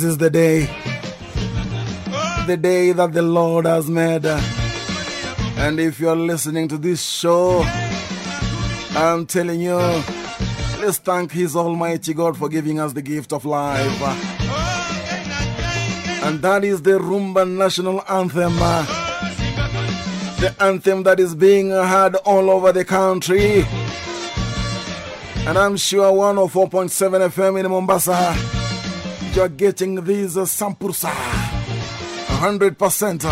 This is the day, the day that the Lord has made. And if you're listening to this show, I'm telling you, let's thank His Almighty God for giving us the gift of life. And that is the Rumba National Anthem. The anthem that is being heard all over the country. And I'm sure 104.7 FM in Mombasa, you're getting these Sampursa 100%.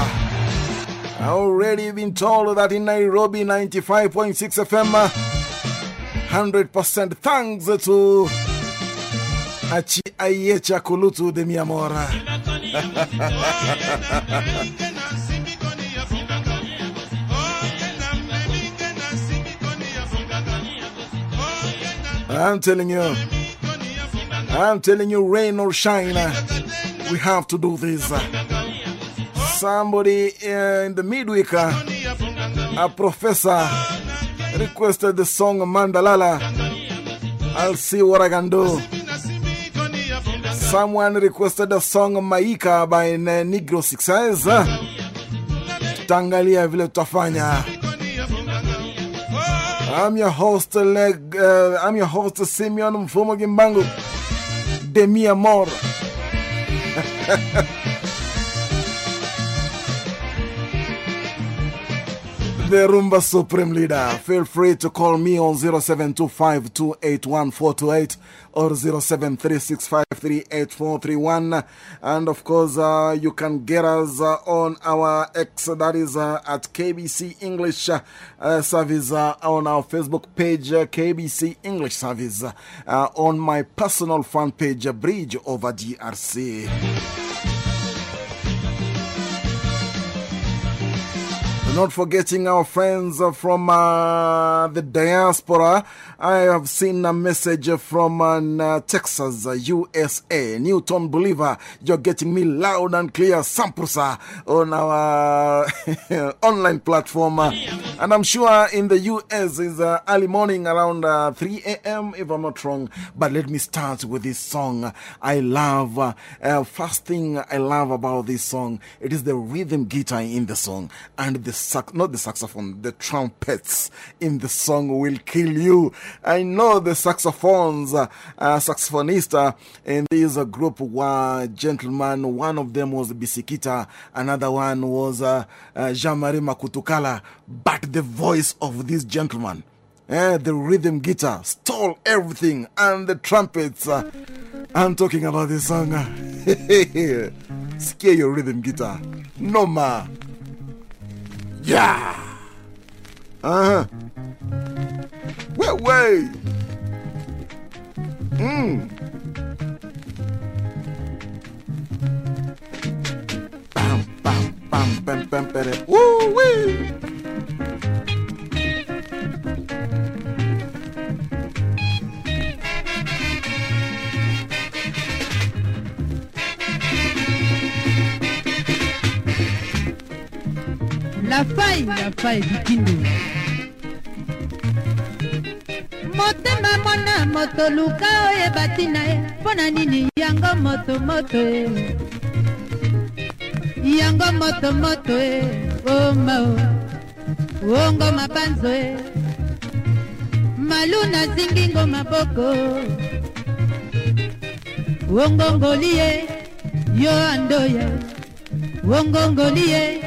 I've already been told that in Nairobi 95.6 FM, 100% thanks to Achi Ayecha Kulutu de mi amor. I'm telling you, I'm telling you, rain or shine, uh, we have to do this. Uh. Somebody uh, in the midweek, a professor requested the song Mandalala. I'll see what I can do. Someone requested the song Maika by Negro Succès. Tutaangalia vile tutafanya. I'm your host, uh, I'm your host, Simeon Mfumo Gimbangu. De mi amor. the Rumba Supreme Leader. Feel free to call me on 0725281428 or 0736538431. And of course, uh, you can get us uh, on our X, that is uh, at KBC English Service, on our Facebook page, KBC English Service, on my personal fan page, Bridge Over DRC. Not forgetting our friends from uh, the diaspora. I have seen a message from uh, Texas, USA, Newton Believer, You're getting me loud and clear, Sampursa, on our online platform. And I'm sure in the US is uh, early morning around 3 a.m., if I'm not wrong. But let me start with this song. I love, first thing I love about this song, it is the rhythm guitar in the song and the sax, not the saxophone, the trumpets in the song will kill you. I know the saxophones, uh, saxophonist uh, in this group were gentlemen. One of them was Bisikita, another one was uh, uh, Jean Marie Makutukala. But the voice of this gentleman, eh, the rhythm guitar, stole everything, and the trumpets. Uh, I'm talking about this song. Scare your rhythm guitar. No ma. Yeah. Uh huh. Wait, wait. Mmm. Bam, bam, bam, bam, bam, bam. Woo la faille la faille bikindo motema mwana moto luka oyeba ntina ye. Mpo na nini? Yango moto moto e. Yango moto moto e. Oma o. Ongo mabanzo e. Malu nazingi ngo maboko. Wongongoli ye yo andoya wongongoli ye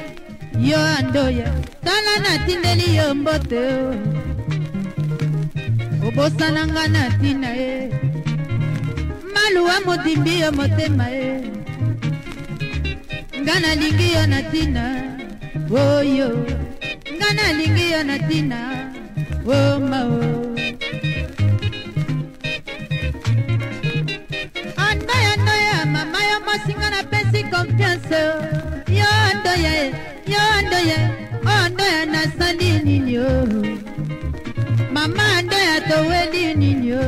yo andoya tala natindeli yo mbote. O obosananga na ntina ye. Maluwa modimbi yo motema ye. Nga nalingi yo na ntina oyo. Nga nalingi yo na ntina omao andoya ndoya mama yo mosinga napesi confiance. Yo andoya ye yondoye ondoya nasali nini o? Mama ndoya toweli nini o?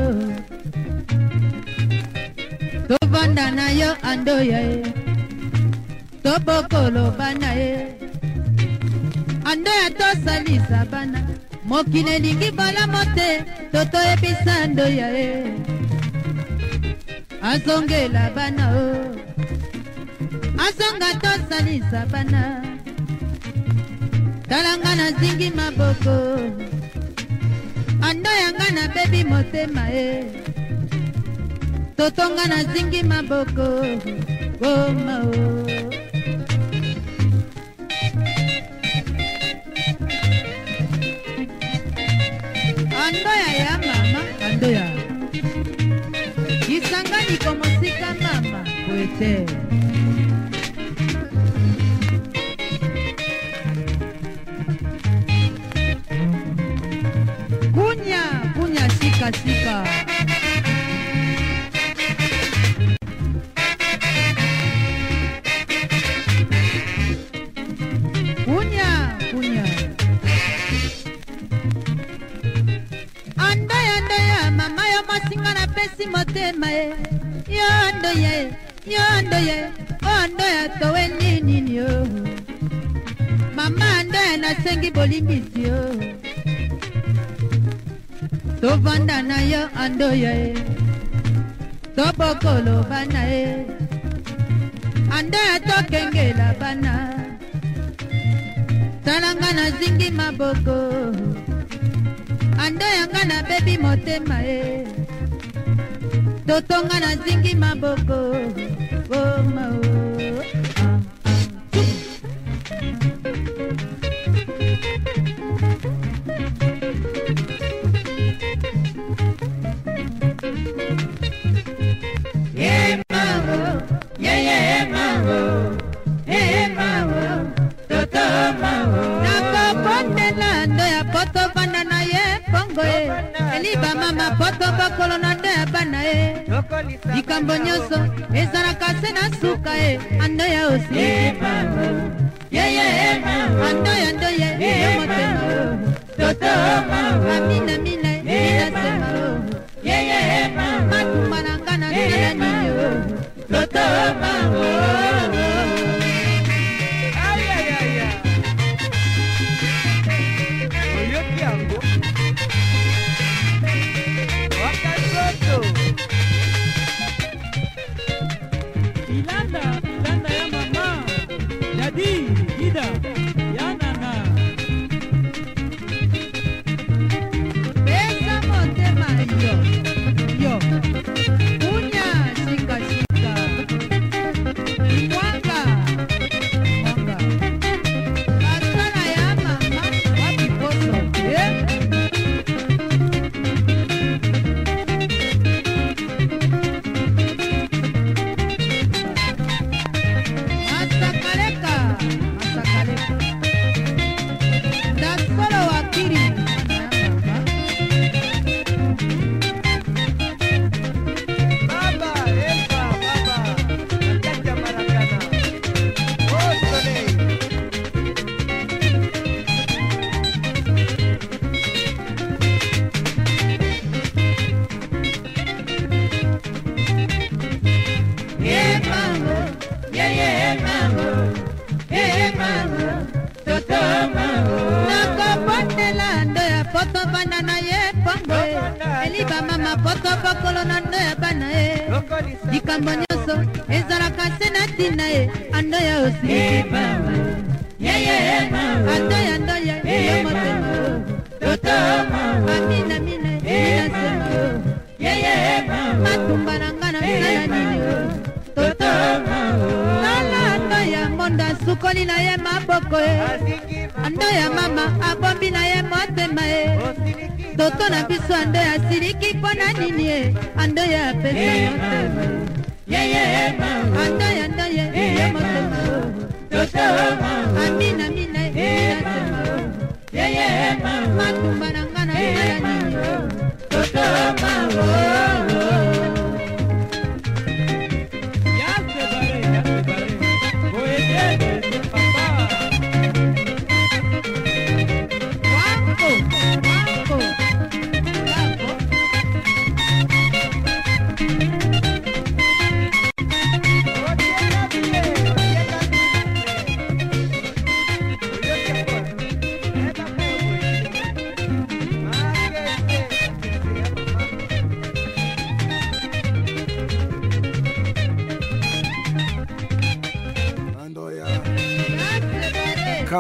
Tovanda na yo andoya ye tobokoloba na ye. Andoya tosalisa bana. Mokili elingi bolamo te to toyebisa ndoya ye azongela bana o. Azonga tosalisa bana. talanga nazingi maboko. Ando yanga nabebi motema e. Totonga nazingi maboko. Gomao oh, andoya ya mama andoya isangani komosika mama kwete tikatika kunya kunya. Andoya ndoya mama yo mosinga napesi motema ye. Yo ndoya yo ndoya o ndoya towe nini yo. Mama ndoya nasengi bolimbisi yo. tovanda na yo andoya ye. Tobokolo bana ye. Andoya tokengela bana. Talanga nazingi maboko. Andoya nga nabebi motema ye. Totonga nazingi maboko. Omao oh, oh, oh. ezali bamama poto bakolo na nde ya bana ye. Likambo nyonso ezalaka se na suka ye. Andoya osi. Andoya ndoya yo motema. Aminamina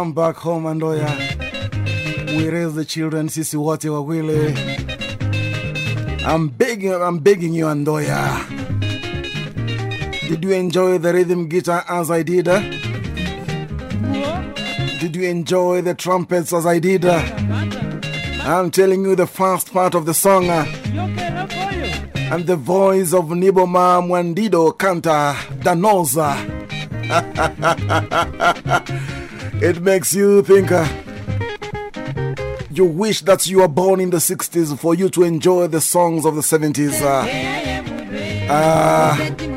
Come back home, Andoya. We raise the children, sisi wote wawili. I'm begging, I'm begging you, Andoya. Did you enjoy the rhythm guitar as I did? Did you enjoy the trumpets as I did? I'm telling you the first part of the song. And the voice of Nyboma Mwandido Kanta Danoza. it makes you think. You wish that you were born in the 60s for you to enjoy the songs of the 70s. Uh, uh,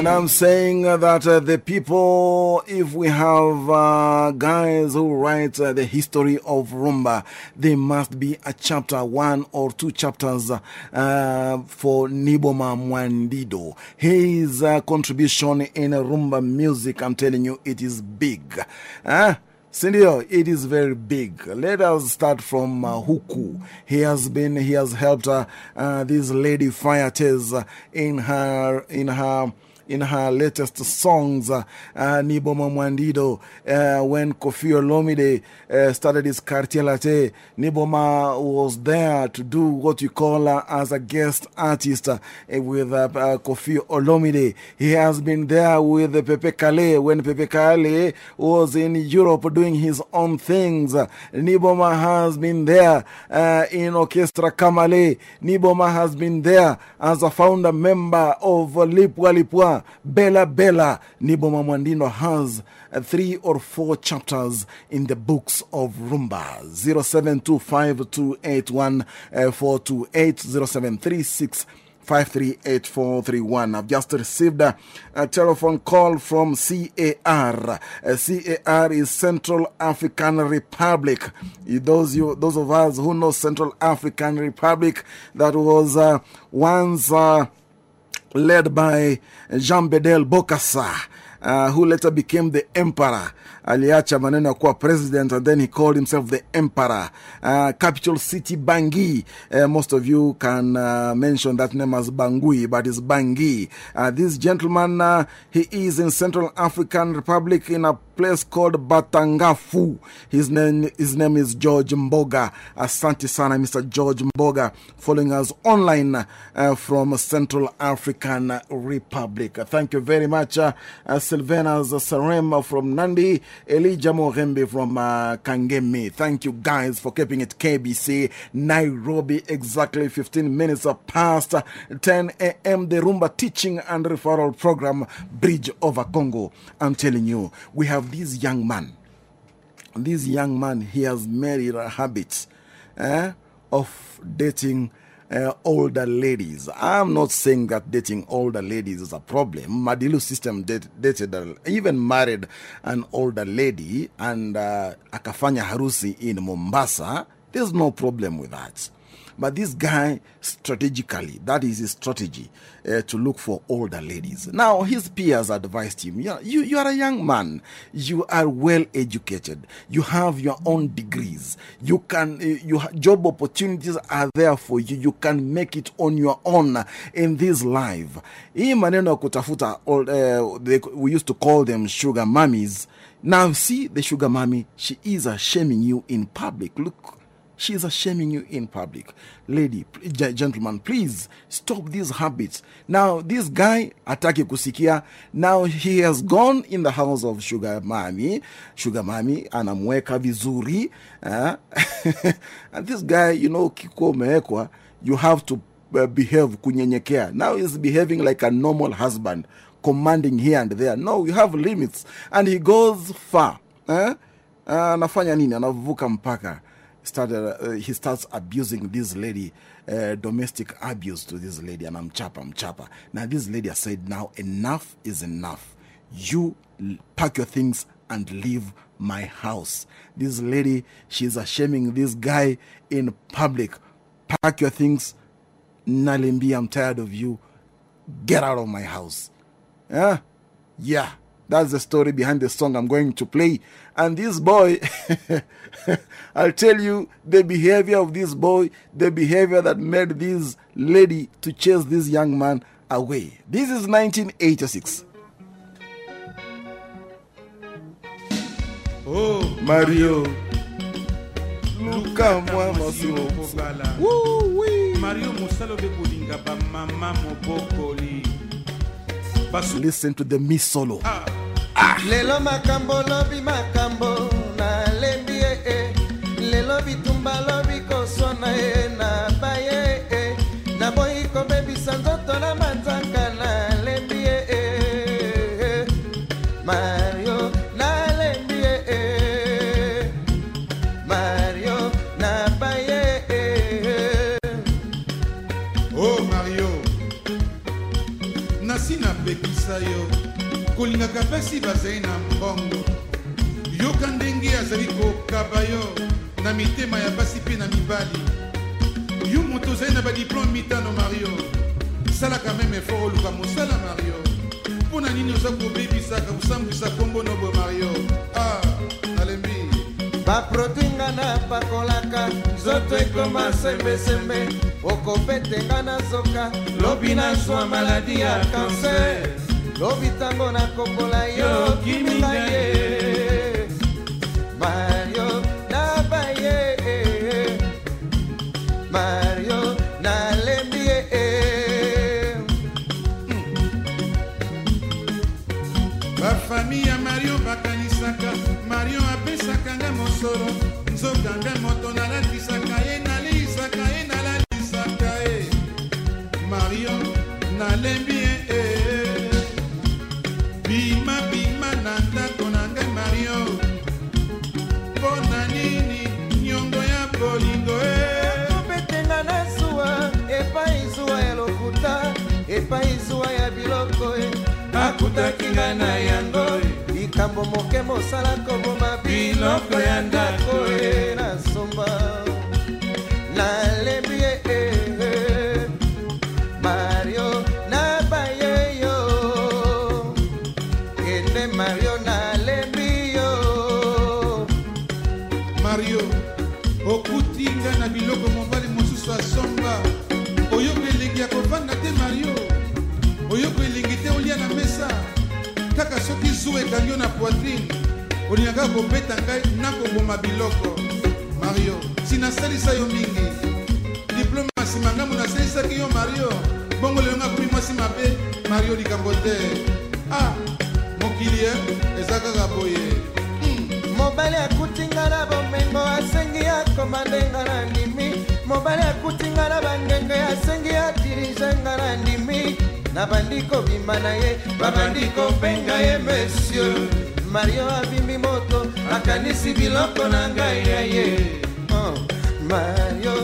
And I'm saying that uh, the people, if we have uh, guys who write uh, the history of Rumba, there must be a chapter, one or two chapters for Nyboma Mwandido. His contribution in Rumba music, I'm telling you, it is big. Huh? It is very big. Let us start from Huku. He has been, he has helped uh, uh, this lady Faya Tess uh, in her, in her, in her latest songs, uh, uh, Nyboma Mwandido, uh, when Koffi Olomide uh, started his Quartier Latin, Nyboma was there to do what you call uh, as a guest artist with Koffi Olomide. He has been there with Pepe Kallé when Pepe Kallé was in Europe doing his own things. Nyboma has been there in Orchestra Kamale. Nyboma has been there as a founder member of Lipwa Lipwa. Bella Bella. Nyboma Mwandido has three or four chapters in the books of Rumba. 0725281428 538431. I've just received a, a telephone call from CAR. CAR is Central African Republic. Those, you, those of us who know Central African Republic, that was uh, once uh, led by Jean Bedel Bokassa. Uh, who later became the emperor. Aliacha maneno ya kuwa president and then he called himself the emperor. Uh, capital city Bangui. Uh, most of you can uh, mention that name as Bangui, but it's Bangui. This gentleman, he is in Central African Republic in a place called Batangafu. His name, his name is George Mboga. Asante sana, Mr. George Mboga, following us online from Central African Republic. Thank you very much, Sylvanas Sarem from Nandi, Elijah Morembe from uh, Kangemi. Thank you guys for keeping it KBC Nairobi, exactly 15 minutes past 10 a.m. The Rumba Teaching and Referral Program, Bridge over Congo. I'm telling you, we have this young man. This young man, he has it a habit eh, of dating uh, older ladies. I'm not saying that dating older ladies is a problem. Madilu system date, dated, a, even married an older lady and uh, akafanya harusi in Mombasa. There's no problem with that. But this guy, strategically, that is his strategy uh, to look for older ladies. Now, his peers advised him you, you, are a young man, you are well educated, you have your own degrees, you can, uh, you, job opportunities are there for you, you can make it on your own in this life. Hii maneno kutafuta, uh, they, we used to call them sugar mummies. Now, see the sugar mummy, she is shaming you in public. Look she is shaming you in public. Lady, gentleman, please stop these habits. Now, this guy, Ataki Kusikia, now he has gone in the house of Sugar Mami. Sugar Mami, anamweka vizuri. Uh, and this guy, you know, kiko mewekwa, you have to uh, behave kunyenyekea. Now he's behaving like a normal husband, commanding here and there. No, you have limits. And he goes far. Eh? Anafanya nini? Anavuka mpaka started, uh, he starts abusing this lady, uh, domestic abuse to this lady, and I'm chapa, I'm chapa. Now, this lady said, Now, enough is enough. You pack your things and leave my house. This lady, she's shaming this guy in public. Pack your things. Nalimbi, I'm tired of you. Get out of my house. Yeah? Yeah. That's the story behind the song I'm going to play. And this boy, I'll tell you the behavior of this boy, the behavior that made this lady to chase this young man. away. This is 1986. Oh, Mario. luka mwa mwasi masimo. okobala Woo-wee. mario mosala obe kolinga bamama mobokoli basu Listen to the me solo. Ah. Ah. lelo makambo lobi makambo bitumba lobi koswana ye na baye e naboyi kobebisa nzoto na matanga nalembi ye e mario nalembi ye e mario na baye e o mario. Nasi napekisa yo kolingaka mpasi bazali na mbongo. Yoka ndenge azali kokaba yo na mitema ya basi mpe na mibali. Yo moto ozali na badiplome mitano mario. Salaka meme efort oluka mosala mario. Mpo na nini oza kobebisaka kosambwisa nkombo nobo mario? Ah nalembi baproduit nga napakolaka nzoto ekoma sembesembe. Okopete nga na zoka lobi nazwa maladi ya kanser lobi ntango nakokola yo kiminga ye moke mosala koboma biloko ya ndako olingaka kobeta ngai nakoboma biloko. Mario sinasalisa yo mingi. Diplome ya nsima ngambo nasalisaki yo mario. Bongo lelo nga komi mwasi mabe mario likambo te. Ah mokili e eza kaka boye. Mobali akutinga na bomengo asengi akoma ndenga na ndimi. Mobali akutinga na bangenge asengi adirige nga na ndimi. Na bandi kobima na ye babandi kopenga ye monsieur mario abimbi moto akanisi biloko na ngai ya ye. Oh, mario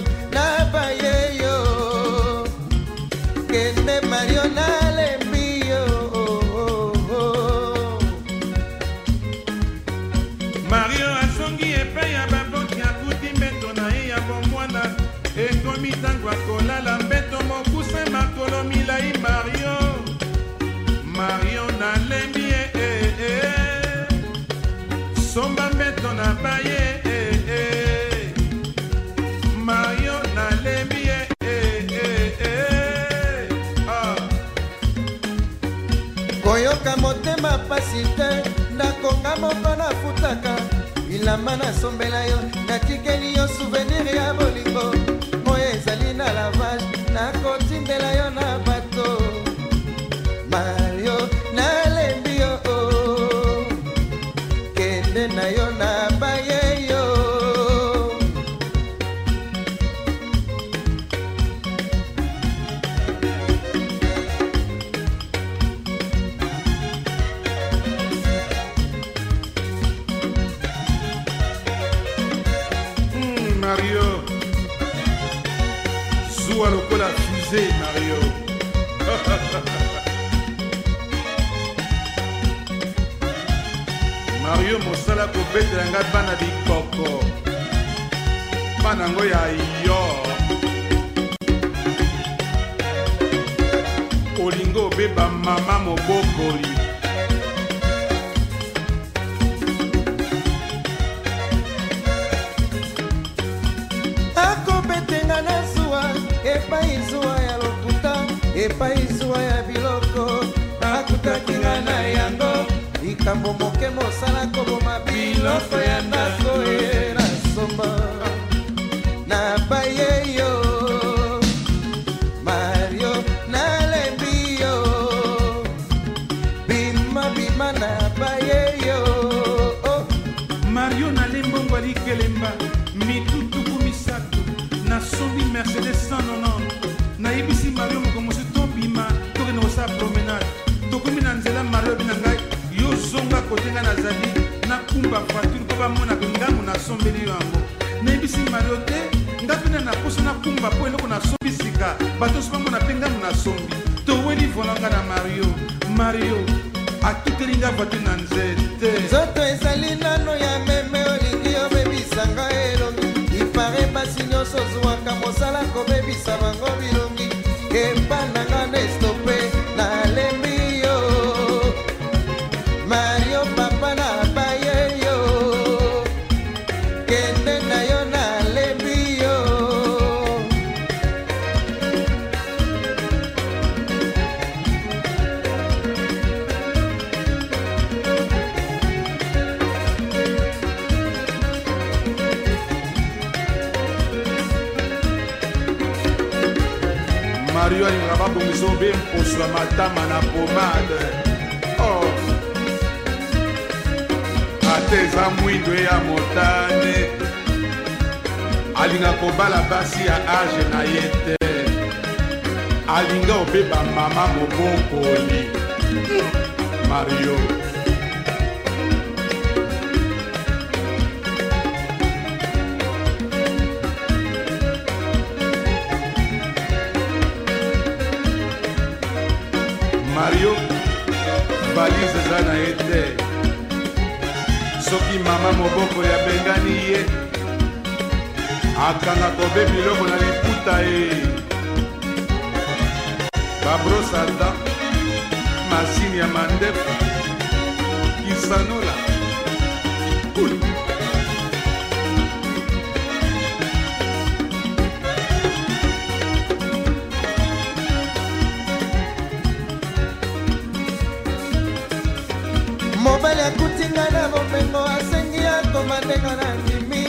motema pasi te ndakonga moko nafutaka. Bilamba nasombela yo natikeli yo nayebisi mario te nga mpena na poso nakumba mpo eloko nasombi sika bato nyonso bamona mpe ngango nasombi. Toweli volanga na mario. Mario atuteli nga voiture na nzete. Nzoto ezali nano ya meme olingi obebisanga elongi. Ipare basi nyonso ozwwaka mosala kobebisa bango bilongi. Epananga na eza mwindo ye ya motane. Alinga kobala basi ya age na ye te. Alinga obeba mama mobokoli. Mario. Mario valise eza na ye te soki mama mobokoli abengani ye akanga kobe biloko na liputa ye. Babrosada masini ya mandefu kisanola. Kulu mobali akutinga na bomengo asengi akoma ndenga na ndimi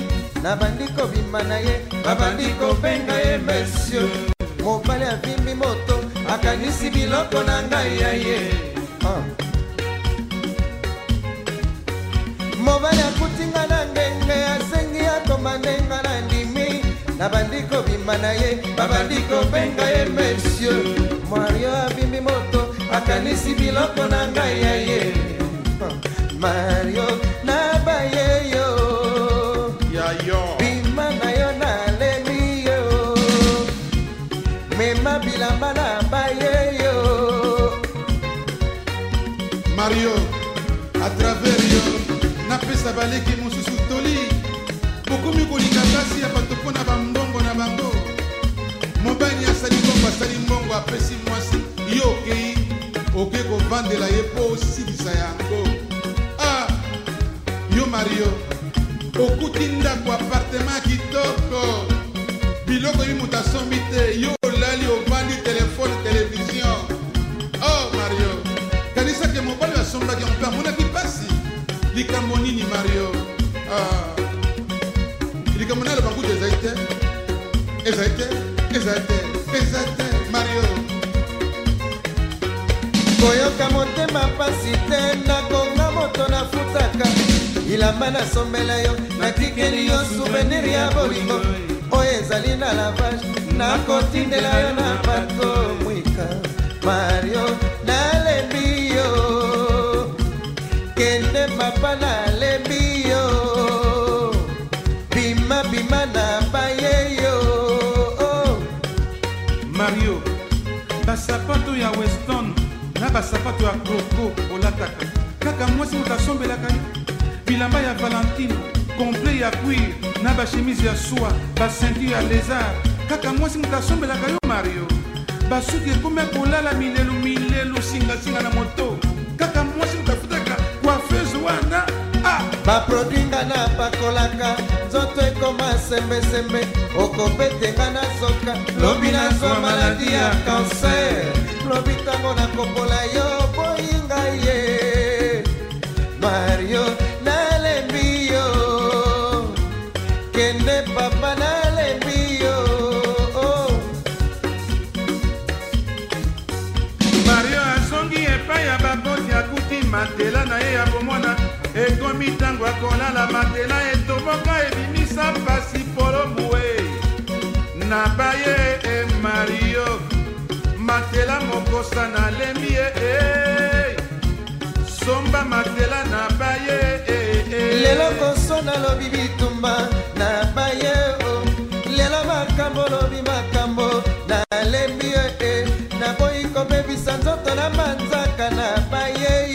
na bandi kobima na ye babandi kobenga ye monsieur mobali avimbi moto akanisi biloko na ngai ya ye Ah. mobali akutinga na ngenge asengi akoma ndenga na ndimi na bandi kobima na ye babandi kobenga ye monsieur mario avimbi moto akanisi biloko na ngai ya ye Ah. mario baleki mosusu toli. Bokomi kolinga basi ya bato mpo na bambongo na bango. Mobali asali mbongo asali mbongo apesi mwasi. Yo okei. Oke kovandela ye mpo osilisa yango. Ah yo mario okuti ndako apartema kitoko. Biloko yebi moto asombi te yo bilamba nasombela yo natikeli yo souvenir ya bolingo. Oyo ezali na lavage nakotindela yo na bato mwika. Mario nalembi yo. Kende papa nalembi yo. Bima bima na baye yo. Oh. mario basapato ya weston na basapato ya koko olataka. Kaka mwasi moto asombelaka yo bilamba ya valentine complet ya cuir na bashemise ya swa baseinture ya lézard. Kaka mwasi moto asombelaka yo mario. Basuki ekomi kolala milelu milelu singasinga na moto. Kaka mwasi moto afutaka coiffeuse wana. Ah! Baprodwi nga napakolaka nzoto ekoma sembesembe okobetenga na zoka lobi nazwa maladi ya kanser lobi ntango nakopola yo boyinga ye matela etoboka ebimisa pasi polomue na baye e mario matela mokosa nalembi ye e somba matela na baye e, e. lelo koso nalobi bitumba na baye o. Lelo makambo lobi makambo nalembi yo e naboyi kobebisa nzoto na manzaka na baye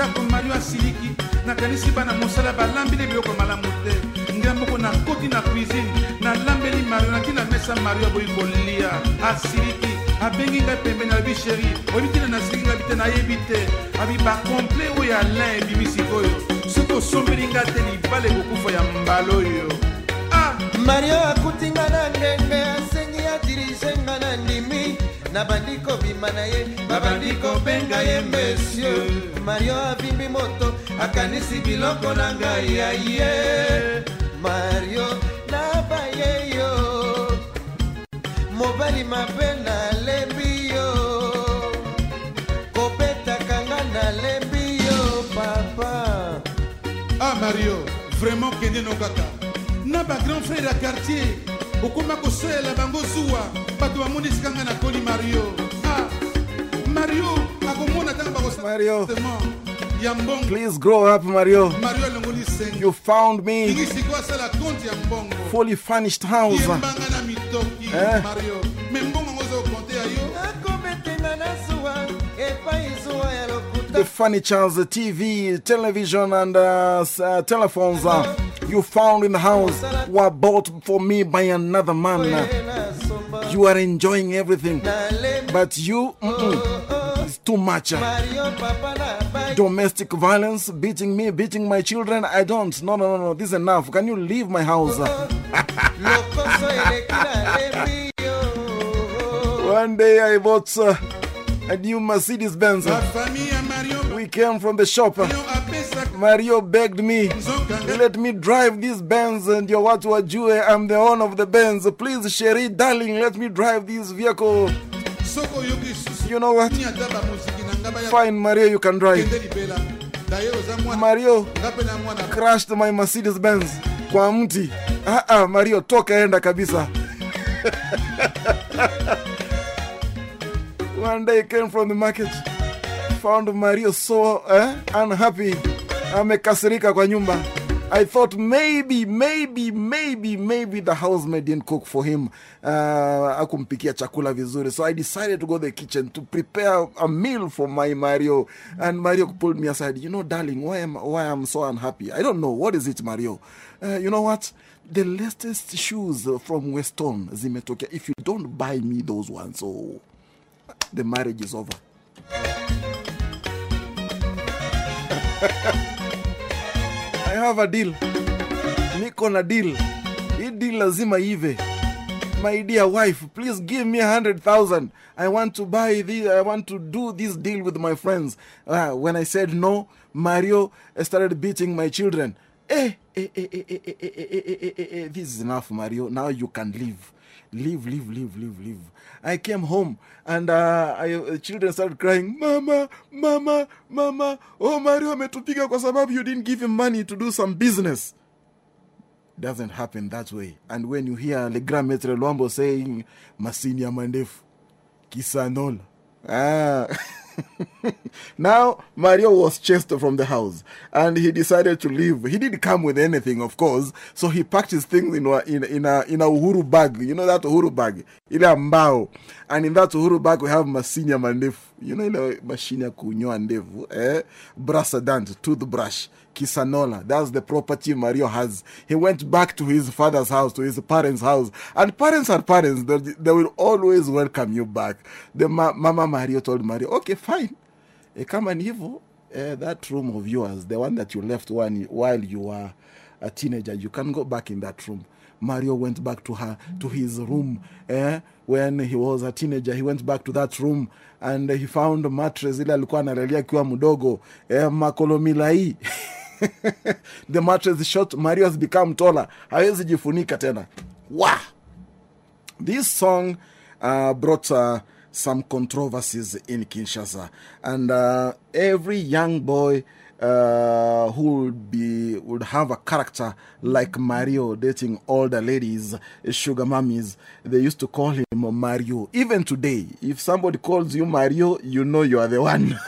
ndako mario asiliki. Nakanisi bana mosala balambeli biloko malamu te. Ngai moko nakoti na cuisine nalambeli mario nati na mesa mario aboyi kolia. Asiliki abengi ngai pembeni alobi sheri oyebi tina nasiliki ngai te nayebi te. Abi bakomple oyo alain ebimi sikoyo. Soki osombeli ngai te libala ekokufa ya mbala oyo. Ah! Mario akutinga na ngenge asengi adirige nga na ndimi nabandi kobima na ye babandi kobenga ye monsieur. Mario avimbi moto akanisi biloko na ngai ya ye. Mario nabaye yo. Mobali mabe nalembi yo. Kobetaka nga nalembi yo papa. Ah mario vraiment kende no kaka na bagrand frère ya quartier okoma kosoyela bango zuwa bato bamoni esika ngai nakoli mario ah mario akomona ntango Mario. bakostement ya mbongo Please grow up, Mario. mario alongoli sengi You found me. ingi sikoyo asala konte ya mbongo Fully furnished house. yembanga na mitoki Eh. mario me mbongo The furnitures, the TV, television, and uh, uh, telephones uh, you found in the house were bought for me by another man. You are enjoying everything, but you, mm-mm, it's too much. Domestic violence, beating me, beating my children. I don't. No, no, no, no. This is enough. Can you leave my house? One day I bought uh, a new Mercedes Benz. We came from the shop. mario begged me, let me drive this Benz and your what wajue, I'm the owner of the Benz. Please, Sherry, darling, let me drive this vehicle. soki oyoki susu You know what? ni ata bamoziki na ngai baya Fine, Mario, you can drive. kende libela daye oza mwana Mario nga mpe na mwana crashed my Mercedes Benz kwa mti. Ah, ah, Mario, toka enda kabisa. One day came from the market, found Mario so eh, unhappy. Amekasirika kwa nyumba. I thought maybe, maybe, maybe, maybe the housemaid didn't cook for him. Uh, akumpikia chakula vizuri. So I decided to go the kitchen to prepare a meal for my Mario. And Mario pulled me aside. You know, darling, why am why I'm so unhappy? I don't know. What is it, Mario? Uh, you know what? The latest shoes from Weston zimetokea. If you don't buy me those ones, so the marriage is over. I have a deal. Niko na deal. Hii deal lazima ive. My dear wife, please give me a hundred thousand. I want to buy this. I want to do this deal with my friends. Ah, when I said no, Mario started beating my children. Eh, eh, eh, eh, eh, eh, eh, eh, eh, eh, eh, eh, this is enough, Mario. Now you can leave. Leave, leave, leave, leave, leave. I came home and uh, I, uh, children started crying, Mama, Mama, Mama. Oh, Mario ametupiga kwa sababu you didn't give him money to do some business. Doesn't happen that way. And when you hear Le Grand Maitre Luambo saying, Masini ya mandefu, Kisanola. Ah. now, Mario was chased from the house and he decided to leave. He didn't come with anything, of course. So he packed his things in a, in, in, a, in a Uhuru bag. You know that Uhuru bag? Ile ambao. And in that Uhuru bag, we have Masinya Mandefu. You know ile machine ya kunyoa ndevu. Eh? Brasadant, toothbrush. Kisanola. That's the property Mario has. He went back to his father's house, to his parents' house. And parents are parents. They, they will always welcome you back. The ma- Mama Mario told Mario, okay, fine. Eh, kama ni eh, that room of yours the one that you left one, while you were a teenager you can go back in that room mario went back to her to his room eh, when he was a teenager he went back to that room and he found mattress ile alikuwa analalia akiwa mdogo eh, makolomilai the mattress short mario has become taller. Hawezi jifunika tena. Wow this song uh, brought uh, some controversies in Kinshasa, and uh, every young boy uh, who would be would have a character like Mario dating older ladies, sugar mummies. They used to call him Mario. Even today, if somebody calls you Mario, you know you are the one.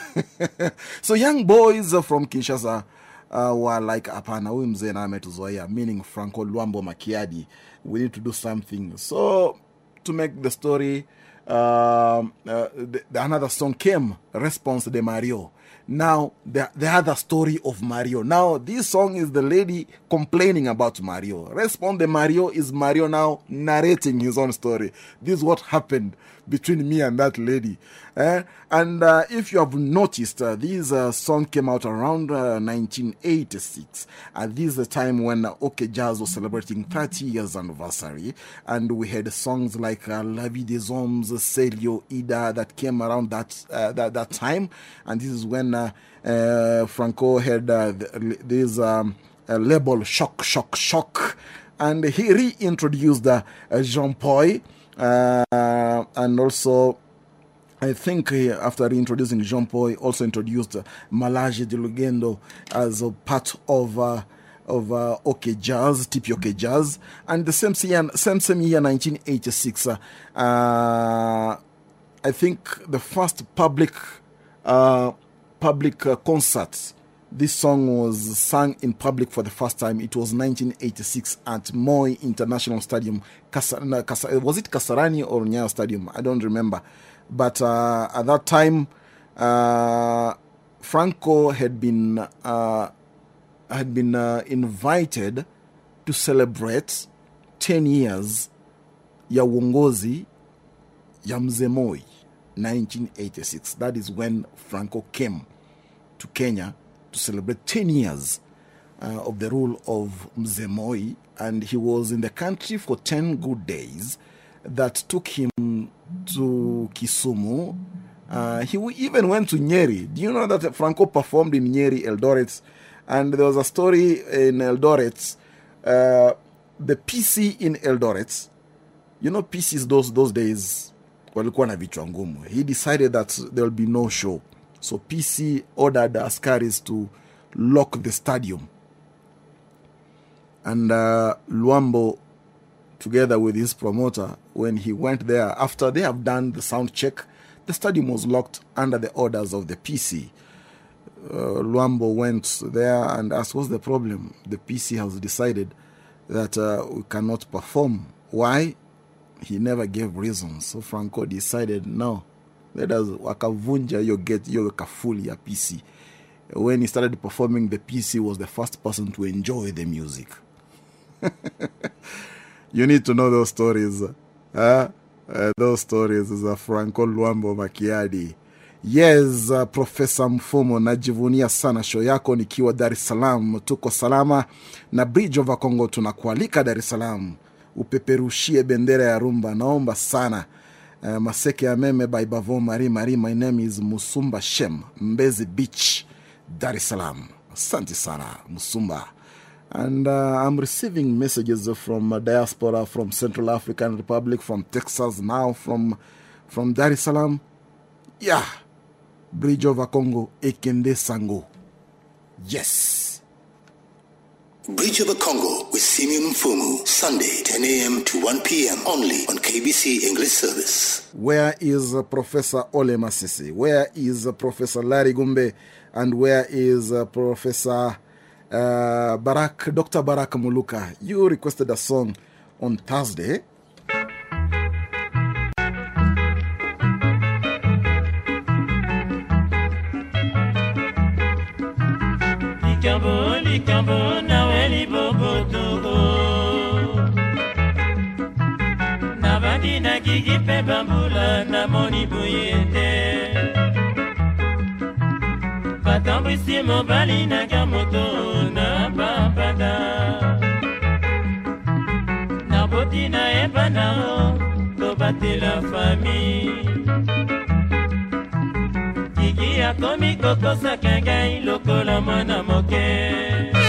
so young boys from Kinshasa uh, were like hapana huyu mzee na ametuzoea meaning franco luambo makiadi we need to do something so to make the story um, uh, the, the another song came response de mario now the, the other story of mario. Now this song is the lady complaining about mario. Respond the mario is mario now narrating his own story. This is what happened between me and that lady eh? and uh, if you have noticed uh, this uh, song came out around uh, 1986 and this time when OK Jazz was celebrating 30 years anniversary. And we had songs like La Vie des Hommes, Celio, Ida that came around that, that, that time. And this is when Franco had this um, label Choc, Choc, Choc. And he reintroduced Jean Paul uh, and also I think uh, after introducing Jean Paul, he also introduced uh, Malage de Lugendo as a part of uh, of uh, OK Jazz, TP OK Jazz, and the same year, same same year, 1986. Uh, uh, I think the first public public uh, concert. This song was sung in public for the first time. It was 1986 at Moi International Stadium. Was it Kasarani or Nyayo Stadium? I don't remember. But uh, at that time, uh, Franco had been uh, had been uh, invited to celebrate 10 years ya uongozi ya Mzee Moi 1986. That is when Franco came to Kenya to celebrate 10 years uh, of the rule of Mzee Moi, and he was in the country for 10 good days that took him to Kisumu. Uh, he even went to Nyeri. Do you know that Franco performed in Nyeri, Eldoret? And there was a story in Eldoret. Uh, the PC in Eldoret, you know, PCs those, those days, ngumu. He decided that there will be no show. So PC ordered the askaris to lock the stadium. And uh, Luambo together with his promoter when he went there after they have done the sound check the stadium was locked under the orders of the pc uh, luambo went there and asked what's the problem the pc has decided that uh, we cannot perform. Why? He never gave reasons. So franco decided no wakavunja hiyo get hiyo kafuli ya pc when he started performing the pc was the first person to enjoy the music you need to know those stories. Huh? Uh, those stories za Franco Luambo Makiadi. Yes, uh, Profesa Mfumo, najivunia sana show yako nikiwa Dar es Salaam. Tuko salama na Bridge over Congo, tunakualika Dar es Salaam upeperushie bendera ya rumba, naomba sana. Uh, Maseke ya meme by Bavo Mari Mari. My name is Musumba Shem, Mbezi Beach, Dar es Salaam. Asante sana Musumba. And uh, I'm receiving messages from uh, diaspora, from Central African Republic, from Texas, now from from Dar es Salaam. Yeah, Bridge over Congo, Ekende Sango. Yes. Bridge over Congo with Simeon Mfumu, Sunday, 10 a.m. to 1 p.m. only on KBC English Service. Where is Professor Ole Masisi? Where is Professor Larry Gumbe? And where is uh, Professor uh, Barrack, Dr. Barrack Muluka? You requested a song on Thursday. likambo likambo nawe libokotoko nabandi nakiki mpe bambula namoni boye te. Batambwisi mobali nanga moto na babanda naboti nayeba nao kobatela fami kiki akomi kokosaka ngai lokola mwana moke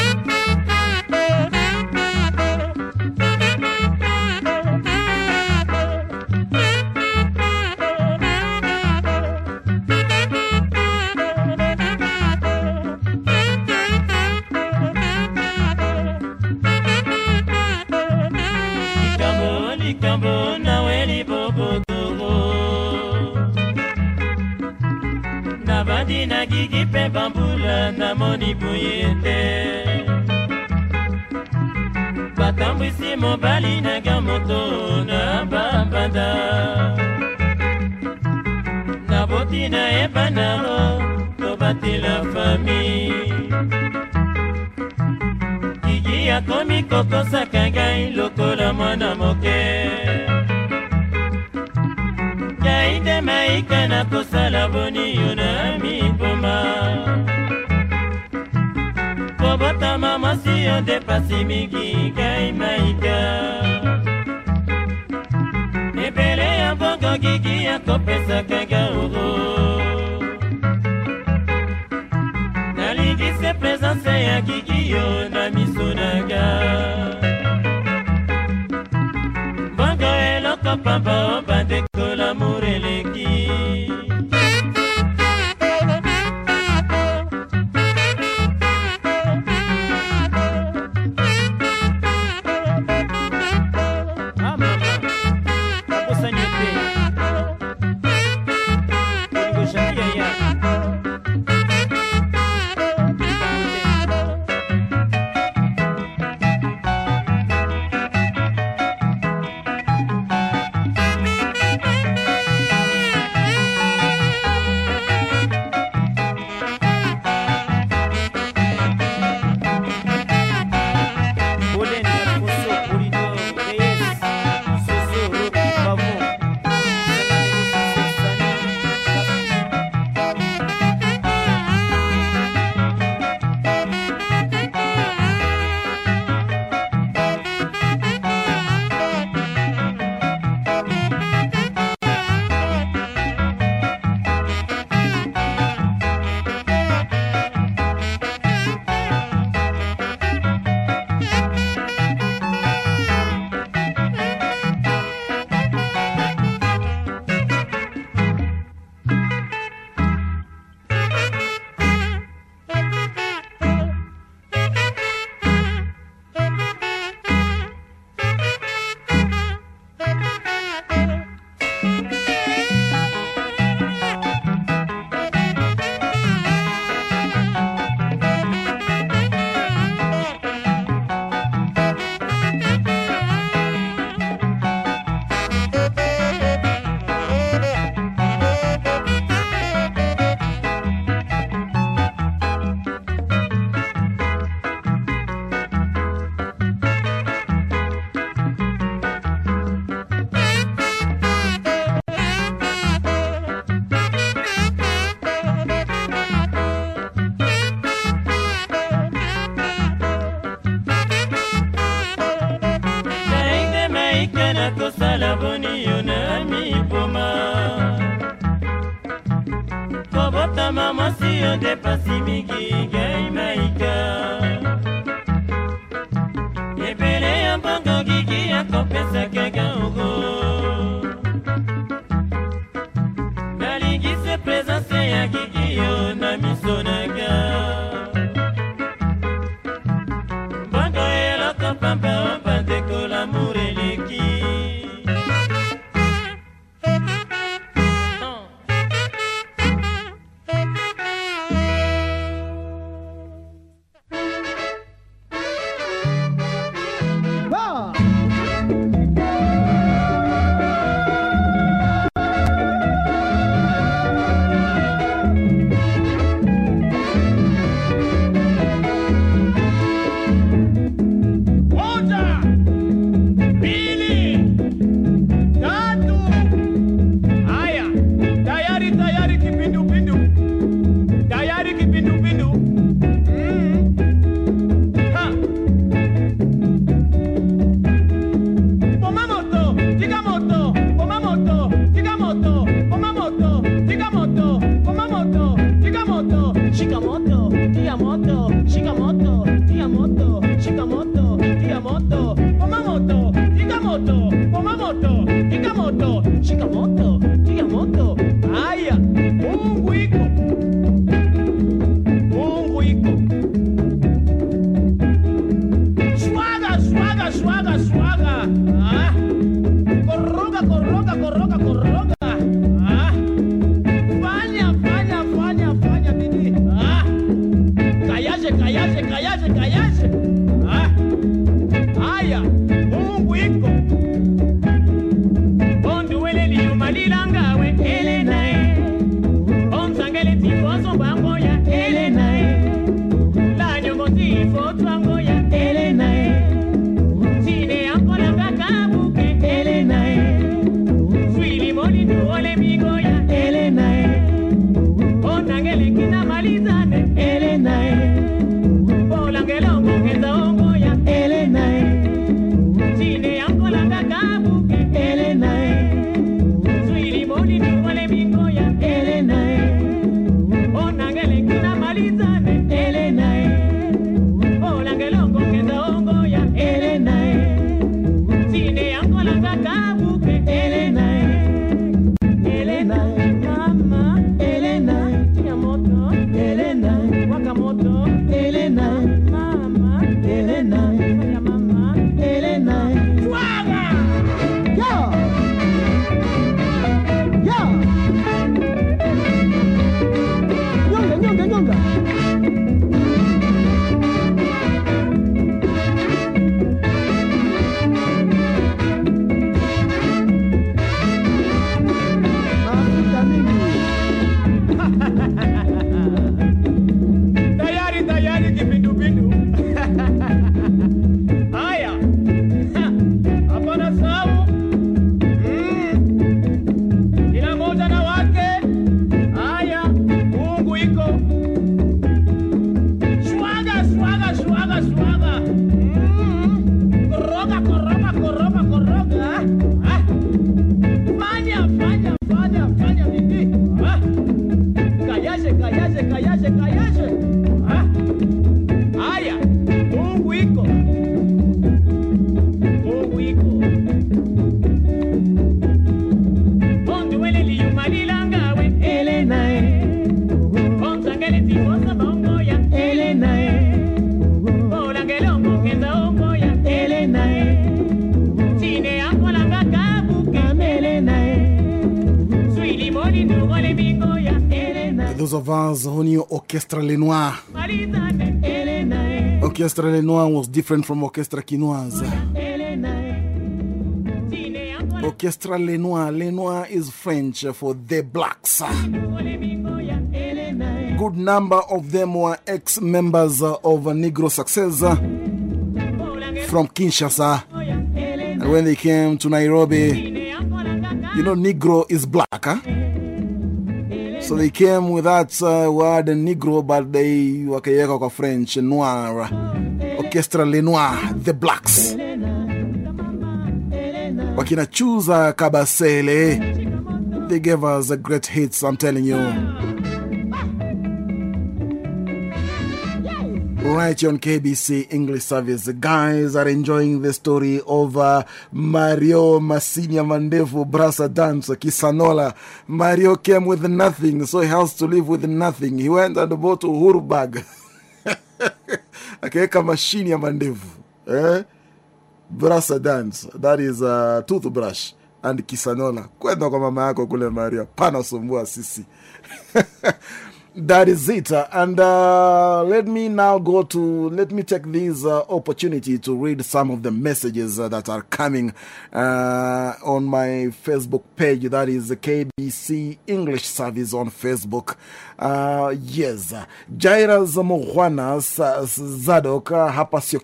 bambula namoni buye te. Batambwisi mobali nanga moto na bambanda. Naboti nayeba nao tobatela fami gigi akomi kokosaka ngai lokola mwana moke motema ekana kosala boniyo na mipoma kobotama mwasi yo depasi mikikai maika. Ebele ya bongo gigi ya kopesaka gauro nalingise presence ya gigi yo na miso elenae Le Noir was different from Orchestra Quinoise. Orchestra Le Noir. Le. Lenoir is French for the blacks. Good number of them were ex members of Negro Success from Kinshasa. And when they came to Nairobi, you know, Negro is black, huh? So they came with that uh, word Negro, but they wakaiweka kwa French, Noir. Orchestra Le Noir, the blacks. Wakina Chuza Kabasele. They gave us a great hits, I'm telling you. Right on KBC English Service, guys are enjoying the story of uh, Mario Massinia Mandevu Brasa Dance Kisanola. Mario came with nothing, so he has to live with nothing. He went and bought Uhuru bag. akaweka mashini ya mandevu eh? Brasa Dance, that is a toothbrush and Kisanola. Kwenda kwa mama yako kule Mario, pana sumbua sisi. that is it. And uh, let me now go to, let me take this uh, opportunity to read some of the messages uh, that are coming uh, on my Facebook page. That is the KBC English Service on Facebook. Uh, yes. Jairas Muhwana Zadok, uh, hapa sio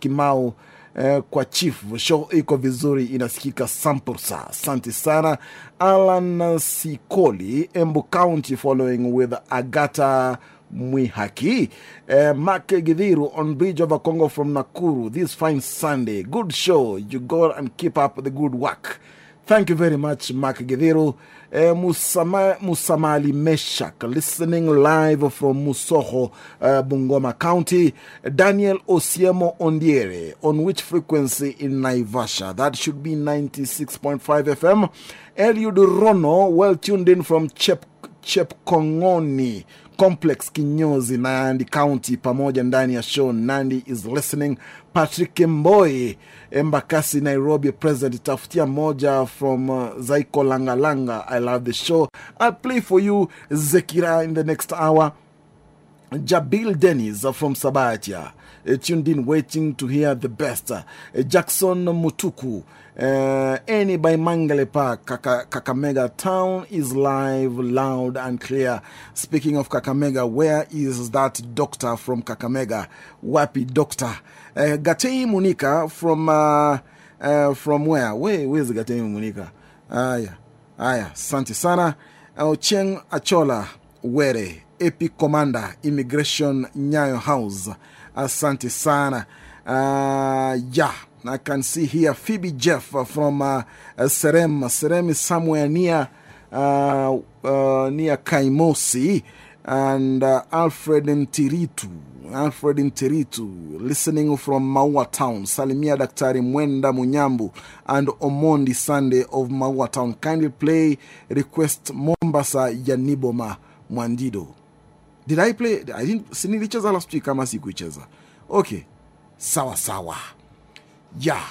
kwa chief show iko vizuri inasikika sampursa santi sana alan sikoli embu county following with agata mwihaki. Eh, mark gidhiru on bridge over congo from nakuru this fine sunday. Good show. You go and keep up the good work. Thank you very much, Mark Gediru. Uh, Musama, Musamali Meshak, listening live from Musoho, uh, Bungoma County. Daniel Osiemo Ondiere, on which frequency in Naivasha? That should be 96.5 FM. Eliud Rono, well tuned in from Chep, Chepkongoni. Complex kinyozi Nandi County pamoja ndani ya show Nandi is listening Patrick Mboy Embakasi Nairobi President tafutia moja from uh, Zaiko Langa Langa I love the show I'll play for you Zekira in the next hour Jabil Dennis from Sabatia, uh, tuned in, waiting to hear the best. Uh, Jackson Mutuku, uh, Any by Mangale Park, Kaka, Kakamega Town is live, loud, and clear. Speaking of Kakamega, where is that doctor from Kakamega? Wapi doctor? Uh, Gatei Munika from, uh, uh, from where? Where, where is Gatei Munika? Aya, aya, santi sana. Ocheng Achola, Were. AP Commander Immigration Nyayo House. Asante sana. Uh, yeah, I can see here Phoebe Jeff from uh, Serem. Serem is somewhere near, uh, uh, near Kaimosi. And Alfred Ntiritu. Alfred Ntiritu, listening from Maua Town. Salimia Daktari Mwenda Munyambu and Omondi Sunday of Maua Town. Kindly play request Mombasa ya Nyboma Mwandido. Did I play? I didn't. Si nilicheza last week kama sikuicheza. Okay. Sawa sawa. Yeah.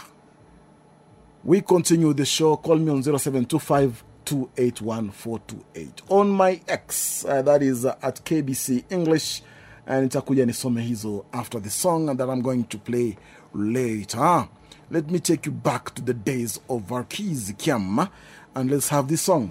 We continue the show. Call me on 0725 281 428. On my X, uh, that is uh, at KBC English. And nitakuja nisome hizo after the song that I'm going to play later. Let me take you back to the days of Verckys Kiam. And let's have this song.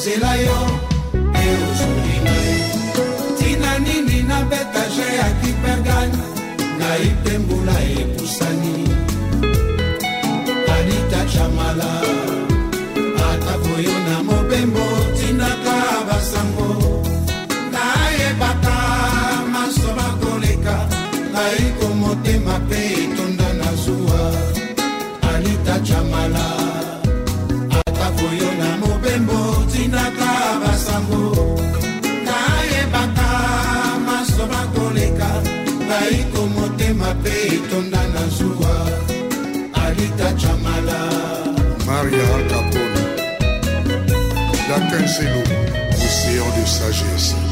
kozela yo e ozolinga tina nini nabetage ya kipergan ngai mpe mbula epusani anita jamala mboka mpe etonda na zuwa alita chamala maria alcapone la quincello océan de sagesse.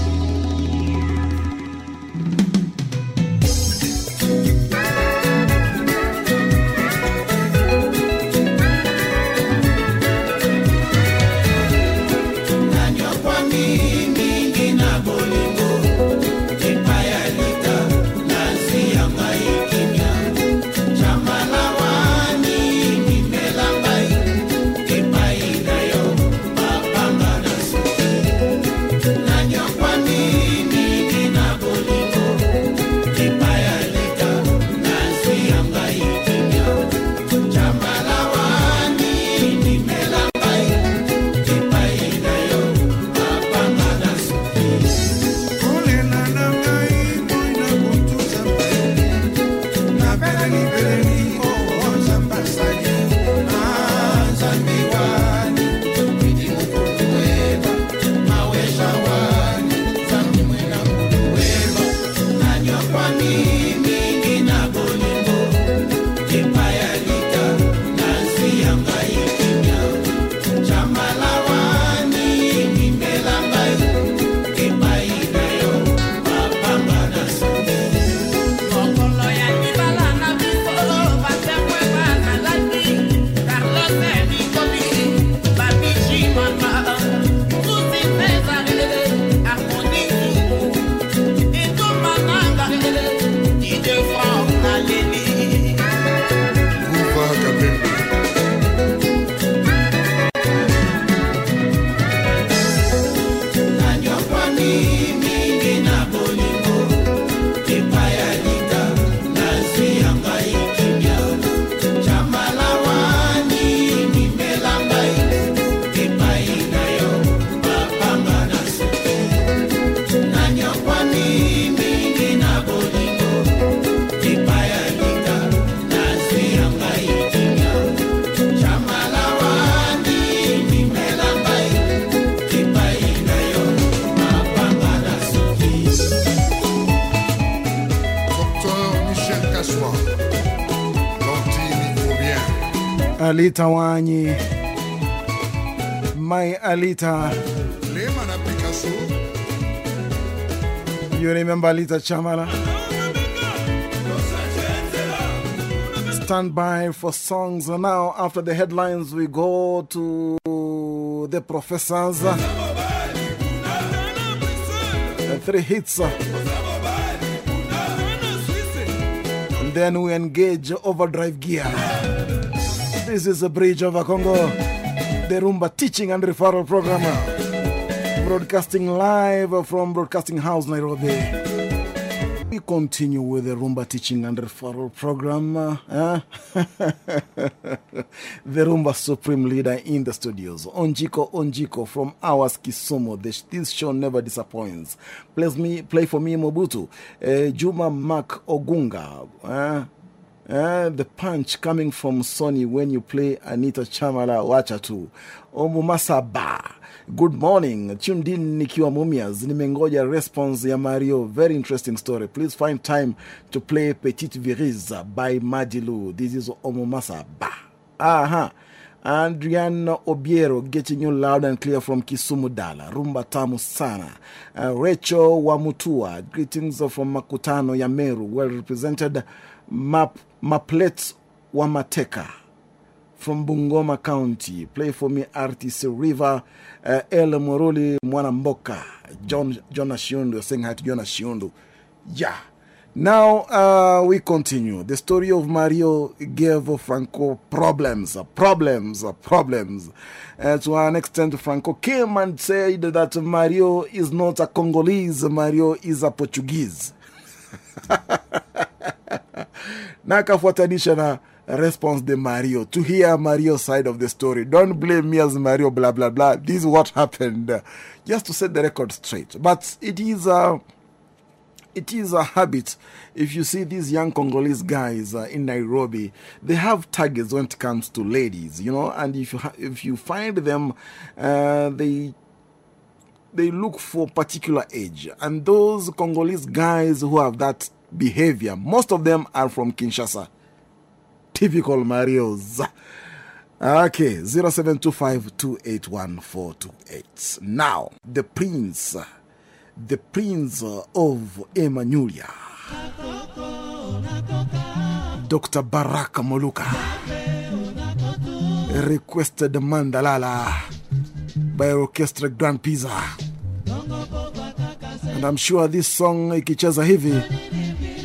Alita Wanyi. My Alita. lema na picasso You remember Alita Chamala? Stand by for songs. Now, after the headlines, we go to the professors. The three hits. And then we engage overdrive gear. This is a bridge over Congo, the Rumba teaching and referral program. Broadcasting live from Broadcasting House, Nairobi. We continue with the Rumba teaching and referral program. uh, the Rumba Supreme Leader in the studios, Onjiko Onjiko from Awas Kisumu. This, show never disappoints. Plays me, play for me, Mobutu. Uh, Juma Mark Ogunga. uh, uh, the punch coming from Sony when you play Anita Chamala Wacha tu. Omumasa Ba. Good morning. Tuned in nikiwa Mumias. Nimengoja response ya Mario. Very interesting story. Please find time to play Petite Virise by Majilu. This is Omumasa Ba. Aha. Adrian Obiero getting you loud and clear from Kisumu Dala. Rumba tamu sana. Uh, Rachel Wamutua. Greetings from Makutano ya Meru. Well represented. Map, Maplet Wamateka from Bungoma County. Play for me RTC River. Uh, El Moruli Mwanamboka. John, Jonas Shiondo. Saying hi to Jonas Shiondo. Yeah. Now uh, we continue. The story of Mario gave Franco problems, uh, problems, uh, problems. Uh, to an extent, Franco came and said that Mario is not a Congolese, Mario is a Portuguese. na akafuatanisha na response de Mario to hear Mario's side of the story. Don't blame me as Mario, blah, blah, blah. This is what happened. Just to set the record straight. But it is a. It is a habit. If you see these young Congolese guys uh, in Nairobi, they have targets when it comes to ladies, you know. And if you, if you find them, uh, they they look for particular age. And those Congolese guys who have that behavior, most of them are from Kinshasa. Typical Marios. Okay, 0725281428. Now, the prince, the prince of Emanuelia, Dr. Baraka Muluka, requested Mandalala by Orchestra Grand Pizza. And I'm sure this song ikicheza hivi,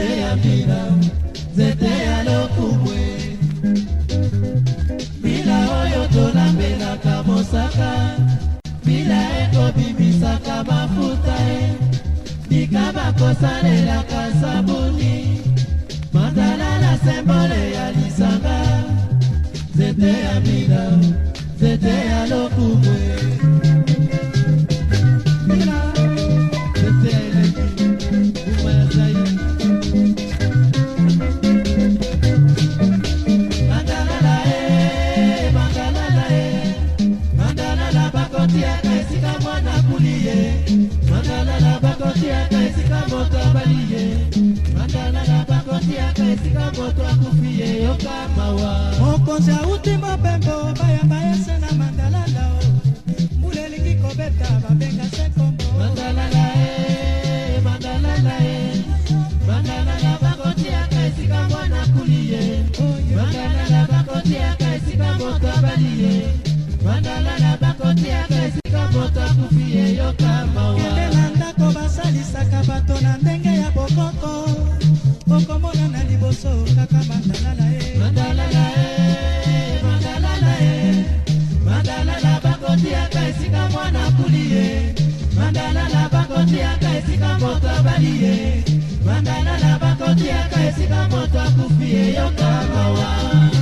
nzete ya mbila nzete ya lokumwe mbila oyo tolambelaka mosaka mbila ekobimisaka mafuta e likaba kosalelaka sabuni mandalala sembole ya lisanga nzete ya mbila nzete ya lokumwe yoka mawa mokonzi auti mobembo bayamba ese na mandalala o. Mbula elingi kobeta babenga se kombo. Mandalala e mandalala e. Mandalala bakotiaka esika mwana kuli ye mandalala bakotiaka esika moto abali ye mandalala bakotiaka esika moto akufi ye yoka mawa kende na ndako basalisaka bato na ndenge ya bokoko. Okomona na liboso kaka mandalala esika moto abali ye. Mandalala bakotiaka esika moto akufi ye yoka mawa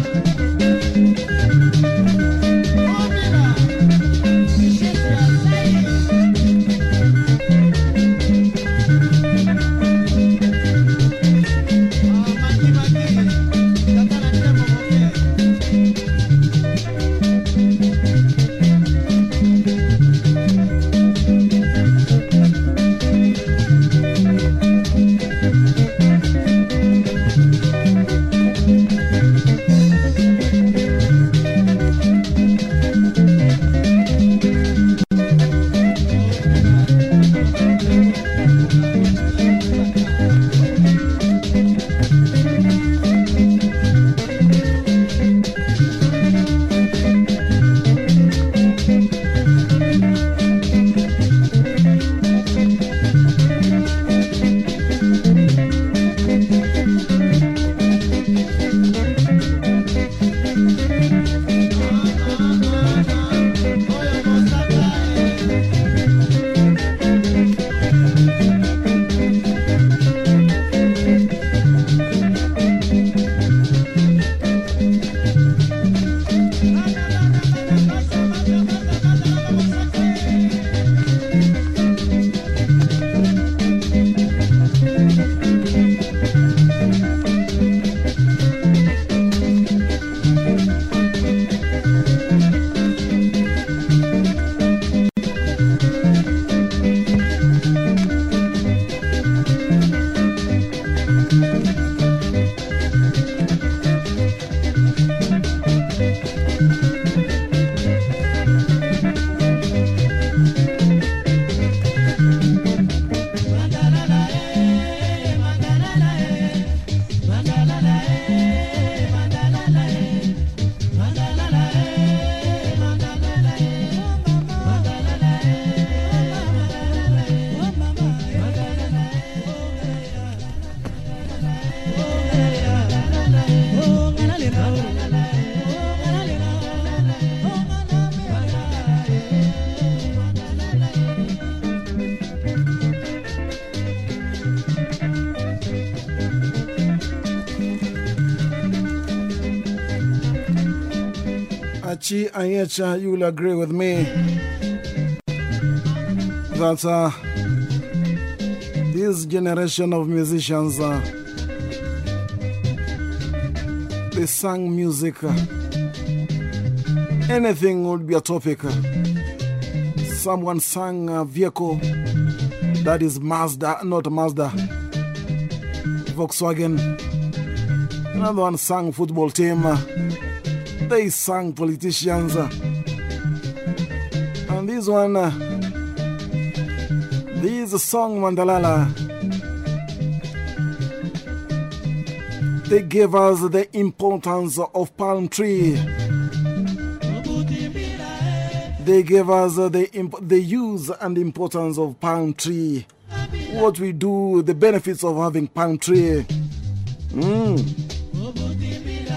Ayecha, you will agree with me that uh, this generation of musicians, uh, they sang music. Uh, anything would be a topic. Someone sang a vehicle that is Mazda, not Mazda, Volkswagen. Another one sang football team. They sang politicians. And this one, this song Mandalala, they gave us the importance of palm tree. They gave us the, the use and importance of palm tree. What we do, the benefits of having palm tree. Mm.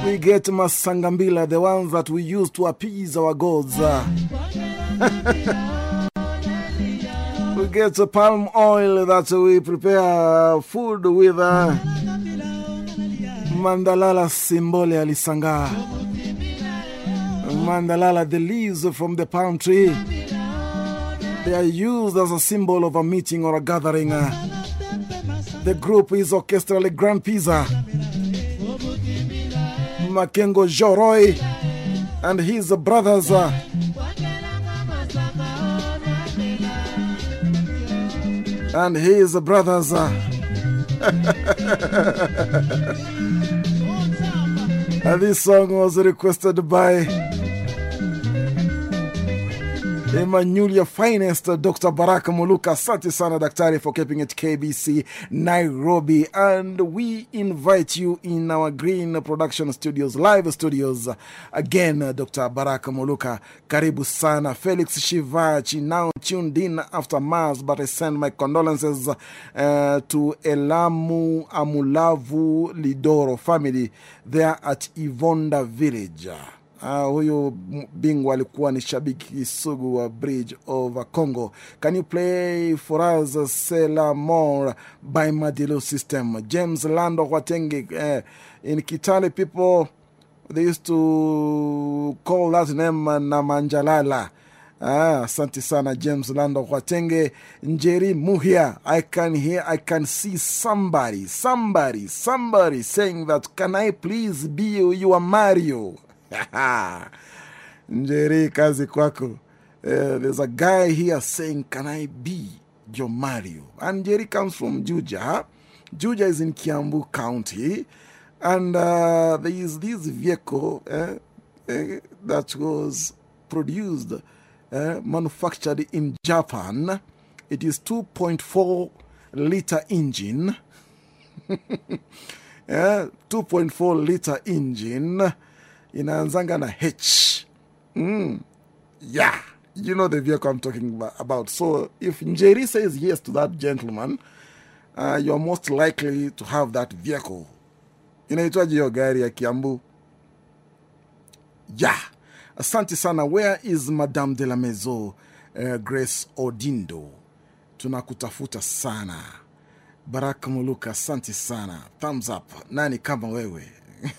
We get masangambila, the ones that we use to appease our gods. we get palm oil that we prepare food with. Uh, Mandalala Simbole Alisanga. Mandalala, the leaves from the palm tree. They are used as a symbol of a meeting or a gathering. The group is orchestrally Grand Pizza. Makengo Joroi and his brothers. Uh, and his brothers. Uh, and this song was requested by Emmanuel finest Dr. Baraka Muluka. Asante sana daktari for keeping it KBC Nairobi. And we invite you in our Green Production Studios, live studios. Again, Dr. Baraka Muluka. Karibu sana. Felix Shivachi now tuned in after Mars, but I send my condolences uh, to Elamu Amulavu Lidoro family there at Ivonda Village. Uh, huyu bingwa alikuwa ni shabiki sugu wa Bridge over Congo. Can you play for us Sela More by Madilu System? James Lando Watenge uh, in Kitale people they used to call that name Namanjalala. Ah, asante sana James Lando Watenge Njeri Muhia. I can hear, I can see somebody, somebody, somebody saying that, can I please be your Mario? Njeri, kazi kwako. Uh, there's a guy here saying, Can I be your Mario? And Njeri comes from Juja. Juja is in Kiambu County. And uh, there is this vehicle uh, that was produced, manufactured in Japan. It is 2.4 liter engine. 2.4 liter engine inaanzanga na H. Mm. Yeah, you know the vehicle I'm talking about. So if Njeri says yes to that gentleman, uh, you're most likely to have that vehicle. Inaitwaje hiyo gari ya Kiambu? Yeah. Asante sana. Where is Madame de la Maison, uh, Grace Odindo? Tunakutafuta sana. Baraka Muluka, asante sana. Thumbs up. Nani kama wewe?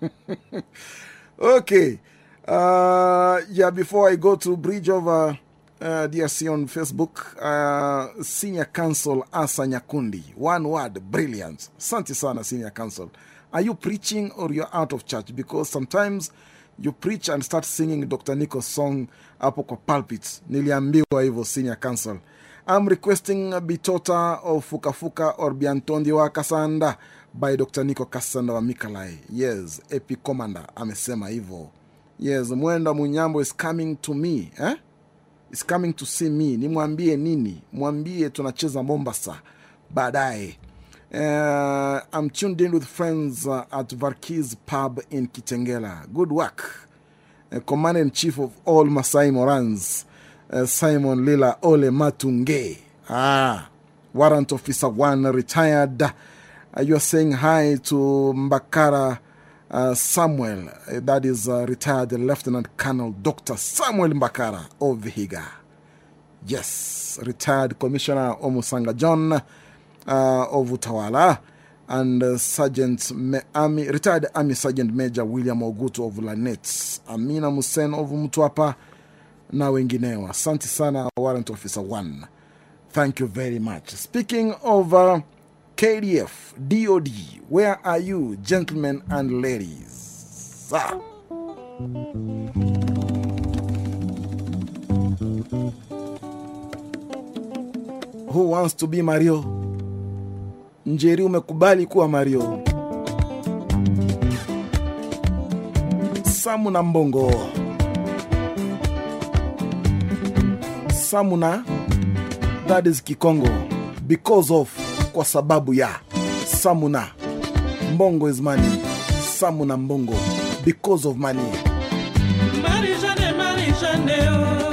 okay. Uh, yeah, before I go to Bridge over uh, DRC on Facebook, uh, Senior Council Asa Nyakundi. One word, brilliant. Santi sana, Senior Council. Are you preaching or you're out of church? Because sometimes you preach and start singing Dr. Nico's song hapo kwa pulpit. Niliambiwa ivo Senior Council. I'm requesting Bitota of Fukafuka or Biantondi wa Kasanda by Dr. Nico Cassandra wa Mikalai. Yes, AP Commander amesema hivyo. Yes, Mwenda Munyambo is coming to me eh? Is coming to see me. Nimwambie nini? Mwambie tunacheza Mombasa baadaye. Uh, I'm tuned in with friends uh, at Varkiz Pub in Kitengela. Good work. Uh, Commander in Chief of all Masai Morans, uh, Simon Lila Ole Matunge. Ah, Warrant Officer 1 retired. uh, you're saying hi to Mbakara uh, Samuel, uh, that is uh, retired Lieutenant Colonel Dr. Samuel Mbakara of Vihiga. Yes, retired Commissioner Omusanga John uh, of Utawala and Sergeant Army, retired Army Sergeant Major William Oguto of Lanet, Amina Musen of Mtwapa na wengineo. Asante Santisana, Warrant Officer 1. Thank you very much. Speaking of. KDF, DOD, where are you, gentlemen and ladies? Ah. Who wants to be Mario? Njeri umekubali kuwa Mario. Samu na Mbongo. Samu na that is Kikongo because of kwa sababu ya Samuna. Mbongo is money. Samuna Mbongo because of money. Marijane, Marijane, oh.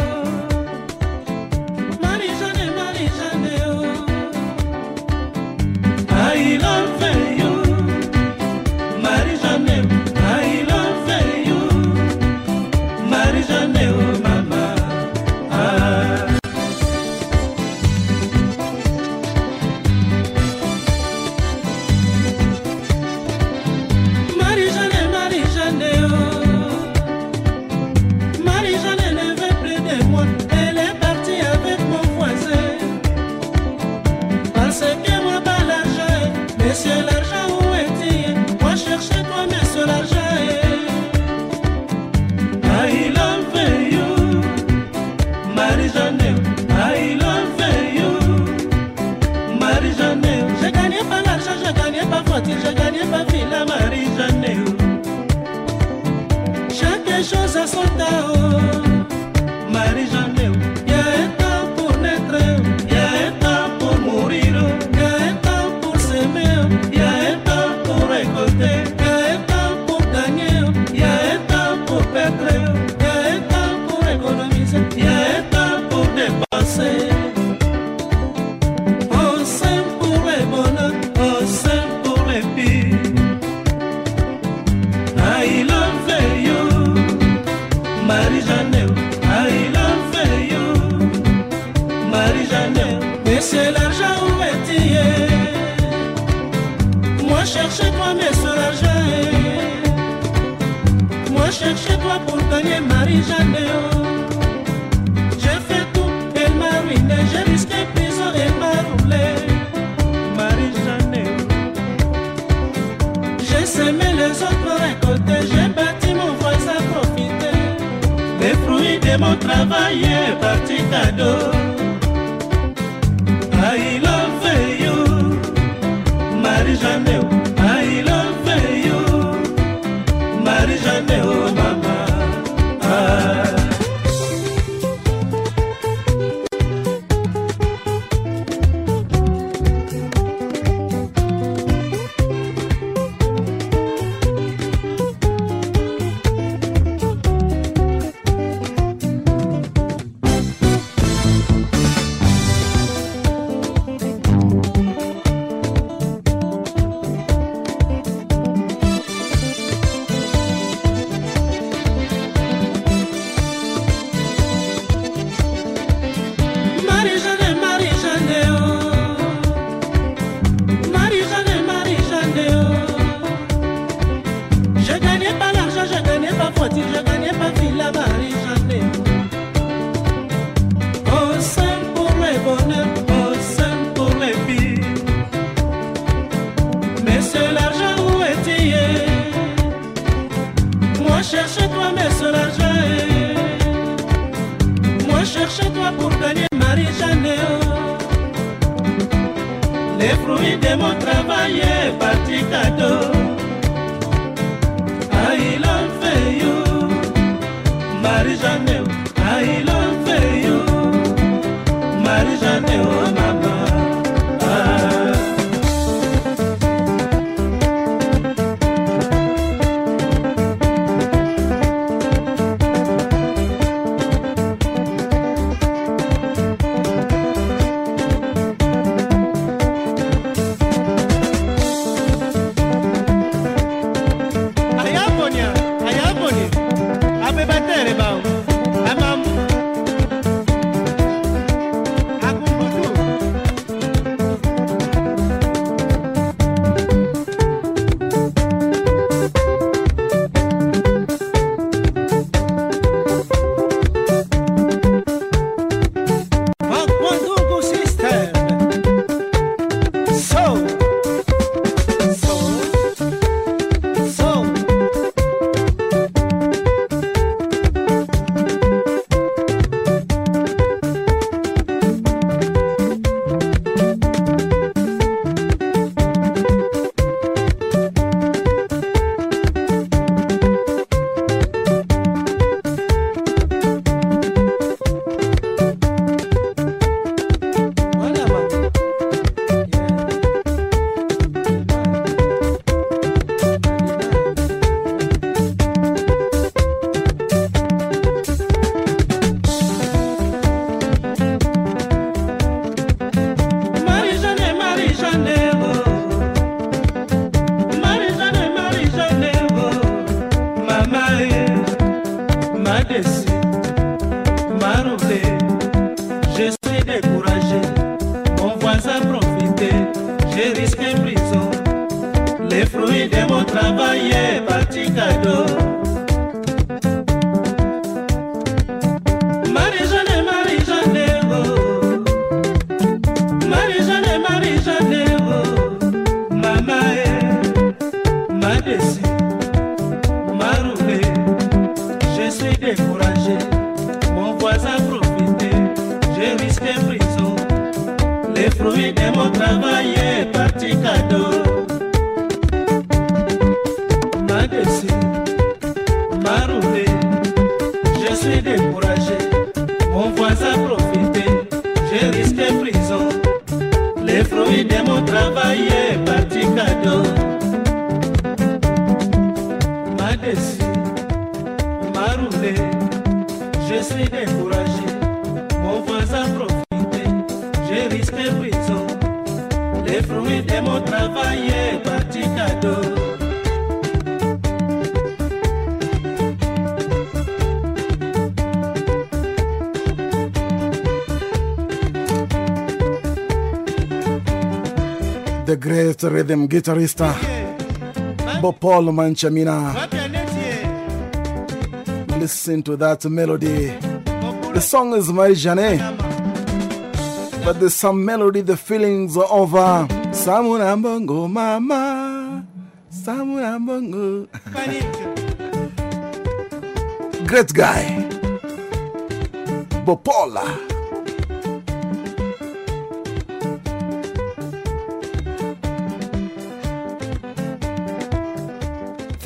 Les fruits de mon travail est parti cadeau. Marie-Jeanne, Marie-Jeanne, oh. Marie-Jeanne, Marie-Jeanne, oh. Maman est m'a suis découragé, mon voisin profité, j'ai risqué prison. Les fruits de mon travail est parti cadeau. Suis découragé, mon voisin profité, j'ai risqué prison. Les fruits de mon travail est parti cadeau. M'a déçu, m'a roulé. Je suis découragé, mon voisin profité, j'ai risqué prison. Les fruits de mon travail est Great rhythm guitarist Bopol Mansiamina. Listen to that melody. The song is Marie-Jeanne, but there's some melody, the feelings of uh, Samunambongo Mama. Samunambongo. Great guy. Bopola.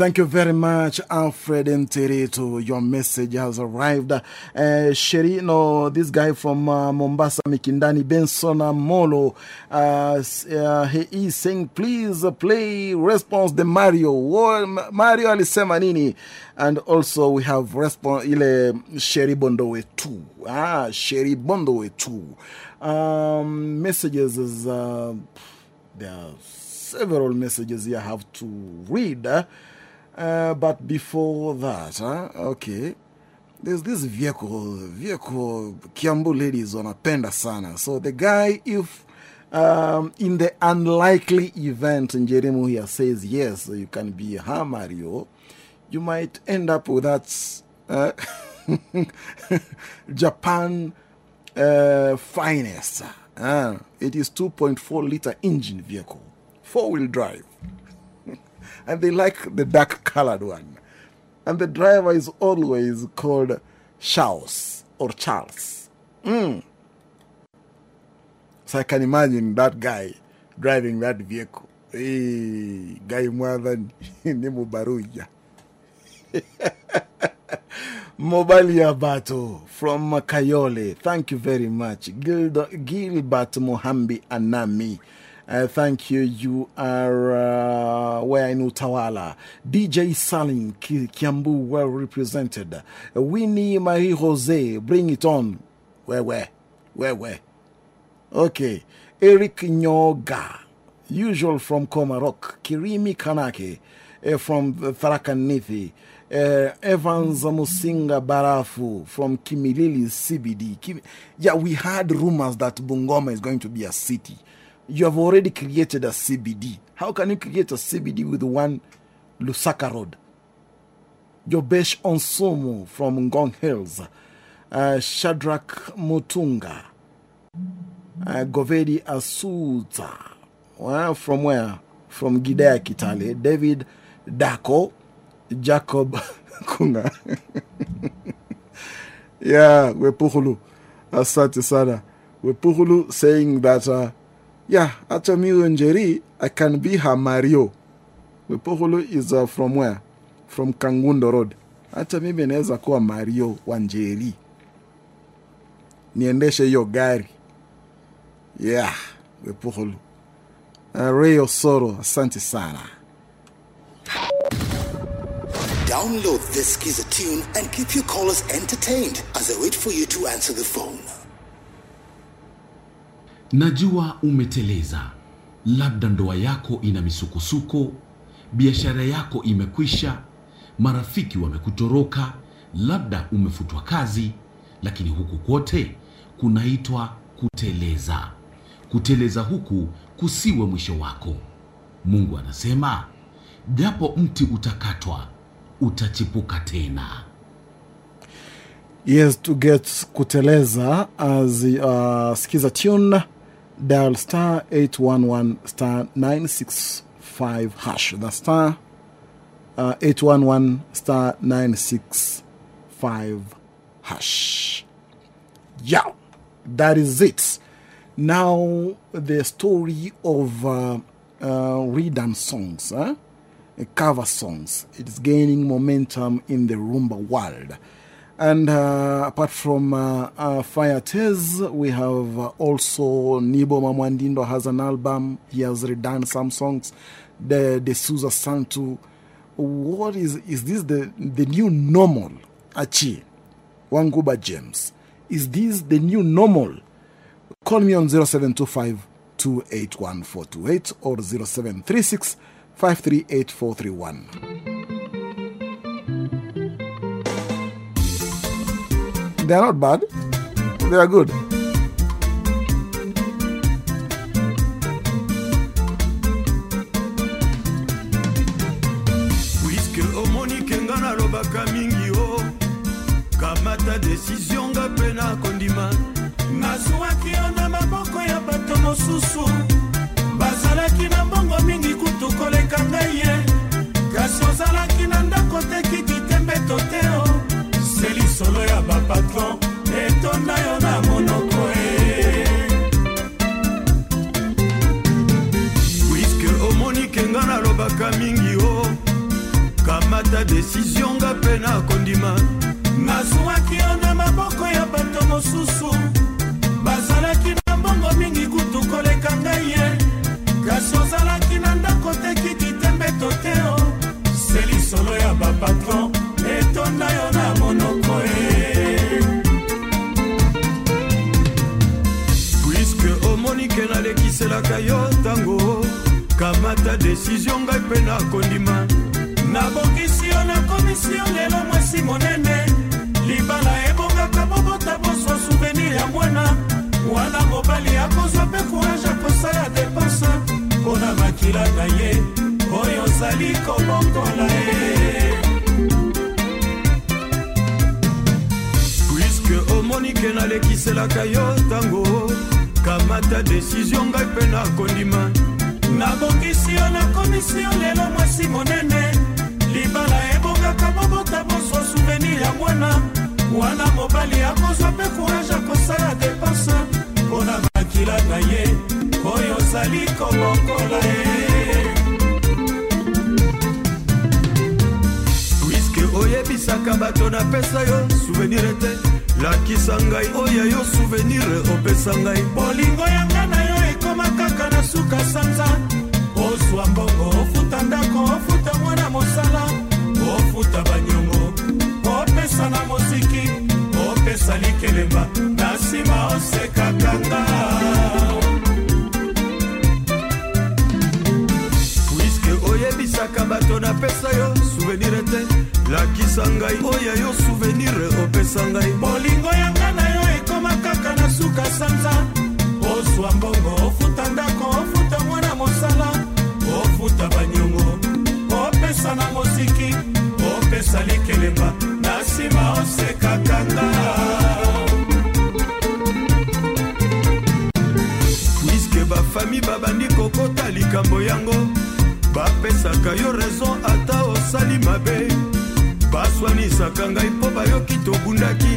Thank you very much, Alfred and Nterito. Your message has arrived. Uh, Sherry, no, this guy from uh, Mombasa, Mikindani, Benson Molo, uh, uh, he is saying, please play response the Mario. Mario alisema? And also we have response ile Sherry Bondowe 2. Ah, Sherry Bondowe 2. Um, messages uh, there are several messages here I have to read. Uh, but before that, huh? okay, there's this vehicle, vehicle Kiambu ladies wanapenda sana. So the guy, if um, in the unlikely event, Njerimu here says yes, you can be her Mario, you might end up with that uh, Japan uh, finest. It is 2.4 liter engine vehicle, four wheel drive and they like the dark colored one. And the driver is always called Charles or Charles. Mm. So I can imagine that guy driving that vehicle. Hey, guy more than Nemo Baruja. Mobalia Bato from Kayole. Thank you very much. Gilbert Mohambi Anami. Uh, thank you. You are uh, where in Utawala. DJ Salim Ki- Kiambu, well represented. Winnie Marie Jose, bring it on. Where, where? Where, where? Okay. Eric Nyoga, usual from Komarock. Kirimi Kanake uh, from Tharakan Nithi. Uh, Evans Musinga Barafu from Kimilili CBD. Kim yeah, we had rumors that Bungoma is going to be a city. You have already created a CBD. How can you create a CBD with one Lusaka Road? Jobesh Onsomo from Ngong Hills. Uh, Shadrach Mutunga. Uh, Govedi Asuta. Well, from where? From Gidea Kitale. David Dako. Jacob Kunga. yeah, Wepuhulu. Sana. Wepuhulu saying that, uh, yeah, me and Jerry, I can be her Mario. Wepuhulu is uh, from where? From Kangundo Road. Hata mimi naweza kuwa Mario wa Njeri. Niendeshe hiyo gari. Yeah, Wepuhulu. Uh, Ray Osoro, asante sana. Download this Kiza tune and keep your callers entertained as I wait for you to answer the phone. Najua umeteleza, labda ndoa yako ina misukosuko, biashara yako imekwisha, marafiki wamekutoroka labda umefutwa kazi lakini huku kwote kunaitwa kuteleza. Kuteleza huku kusiwe mwisho wako. Mungu anasema japo mti utakatwa utachipuka tena. Yes, to get kuteleza as uh, skiza tune dial star 811 star 965 hash. The star uh, 811 star 965 hash. Yeah that is it. Now the story of uh, uh, redone songs cover songs. It is gaining momentum in the rumba world and uh, apart from uh, uh, we have also Nyboma Mwandido has an album. He has redone some songs. The the Susa Santu. What is is this the the new normal? Achi Wanguba James. Is this the new normal? Call me on 0725 281428 or 0736 538431. They are not bad. They are good. puiske omonike nga nalobaka mingi o kamata desizio nga mpe nakondima nazwaki yo na maboko ya bato mosusu bazalaki na mbongo mingi kutu koleka ngai ye kasi ozalaki na ndako te kiti te mbeto te o se lisolo ya bapatron etonda yo na monoko e. Puiske omonike nga nalobaka mingi o kamata desizio nga mpe nakondima. Nazwaki yo na maboko ya bato mosusu bazalaki na mbongo mingi kutu koleka ngai ye kasi ozalaki na ndako te kiti te mbeto te o. Se lisolo ya bapatron nalekiselaka yo ntango. Kamata desizio ngai mpe nakondima. Nabongisi yo nakomisi yo lelo mwasi monene. Libala ebongaka bobota boswa souvenir ya mwana. Wana mobali akozwa mpe courage akosala depense mpo na makila na ye oyo ozali kobokola ye. Puiske omonike nalekiselaka yo ntango kamata desizio ngai mpe nakondima. Nabongisi yo nakomisi yo lelo mwasi monene. Libala ebongaka bobota boswa souvenir ya mwana. Wana mobali akozwa mpe courage akosala depense mpo na makila na ye oyo ozali kobokola ye. Puiske oyebisaka bato napesa yo souvenir te lakisa ngai oyo yo souvenir opesa ngai. Bolingo yanga na yo ekoma kaka na suka sanza. Ozwa mbongo ofuta ndako ofuta mwana mosala. Ofuta banyongo opesa na moziki opesa likelemba na nsima osekakanga puiske oyebisaka bato napesa yo souvenir te lakisa ngai. Oyo yo souvenir opesa ngai. Bolingo yanga na yo ekoma kaka na suka sanza. Ozwa mbongo ofuta ndako ofuta mwana mosala. Ofuta banyongo opesa na moziki opesa likelemba na nsima osekakanga puiske bafami babandi kokota likambo yango bapesaka yo raison ata osali mabe baswanisaka ngai mpo bayoki tobundaki.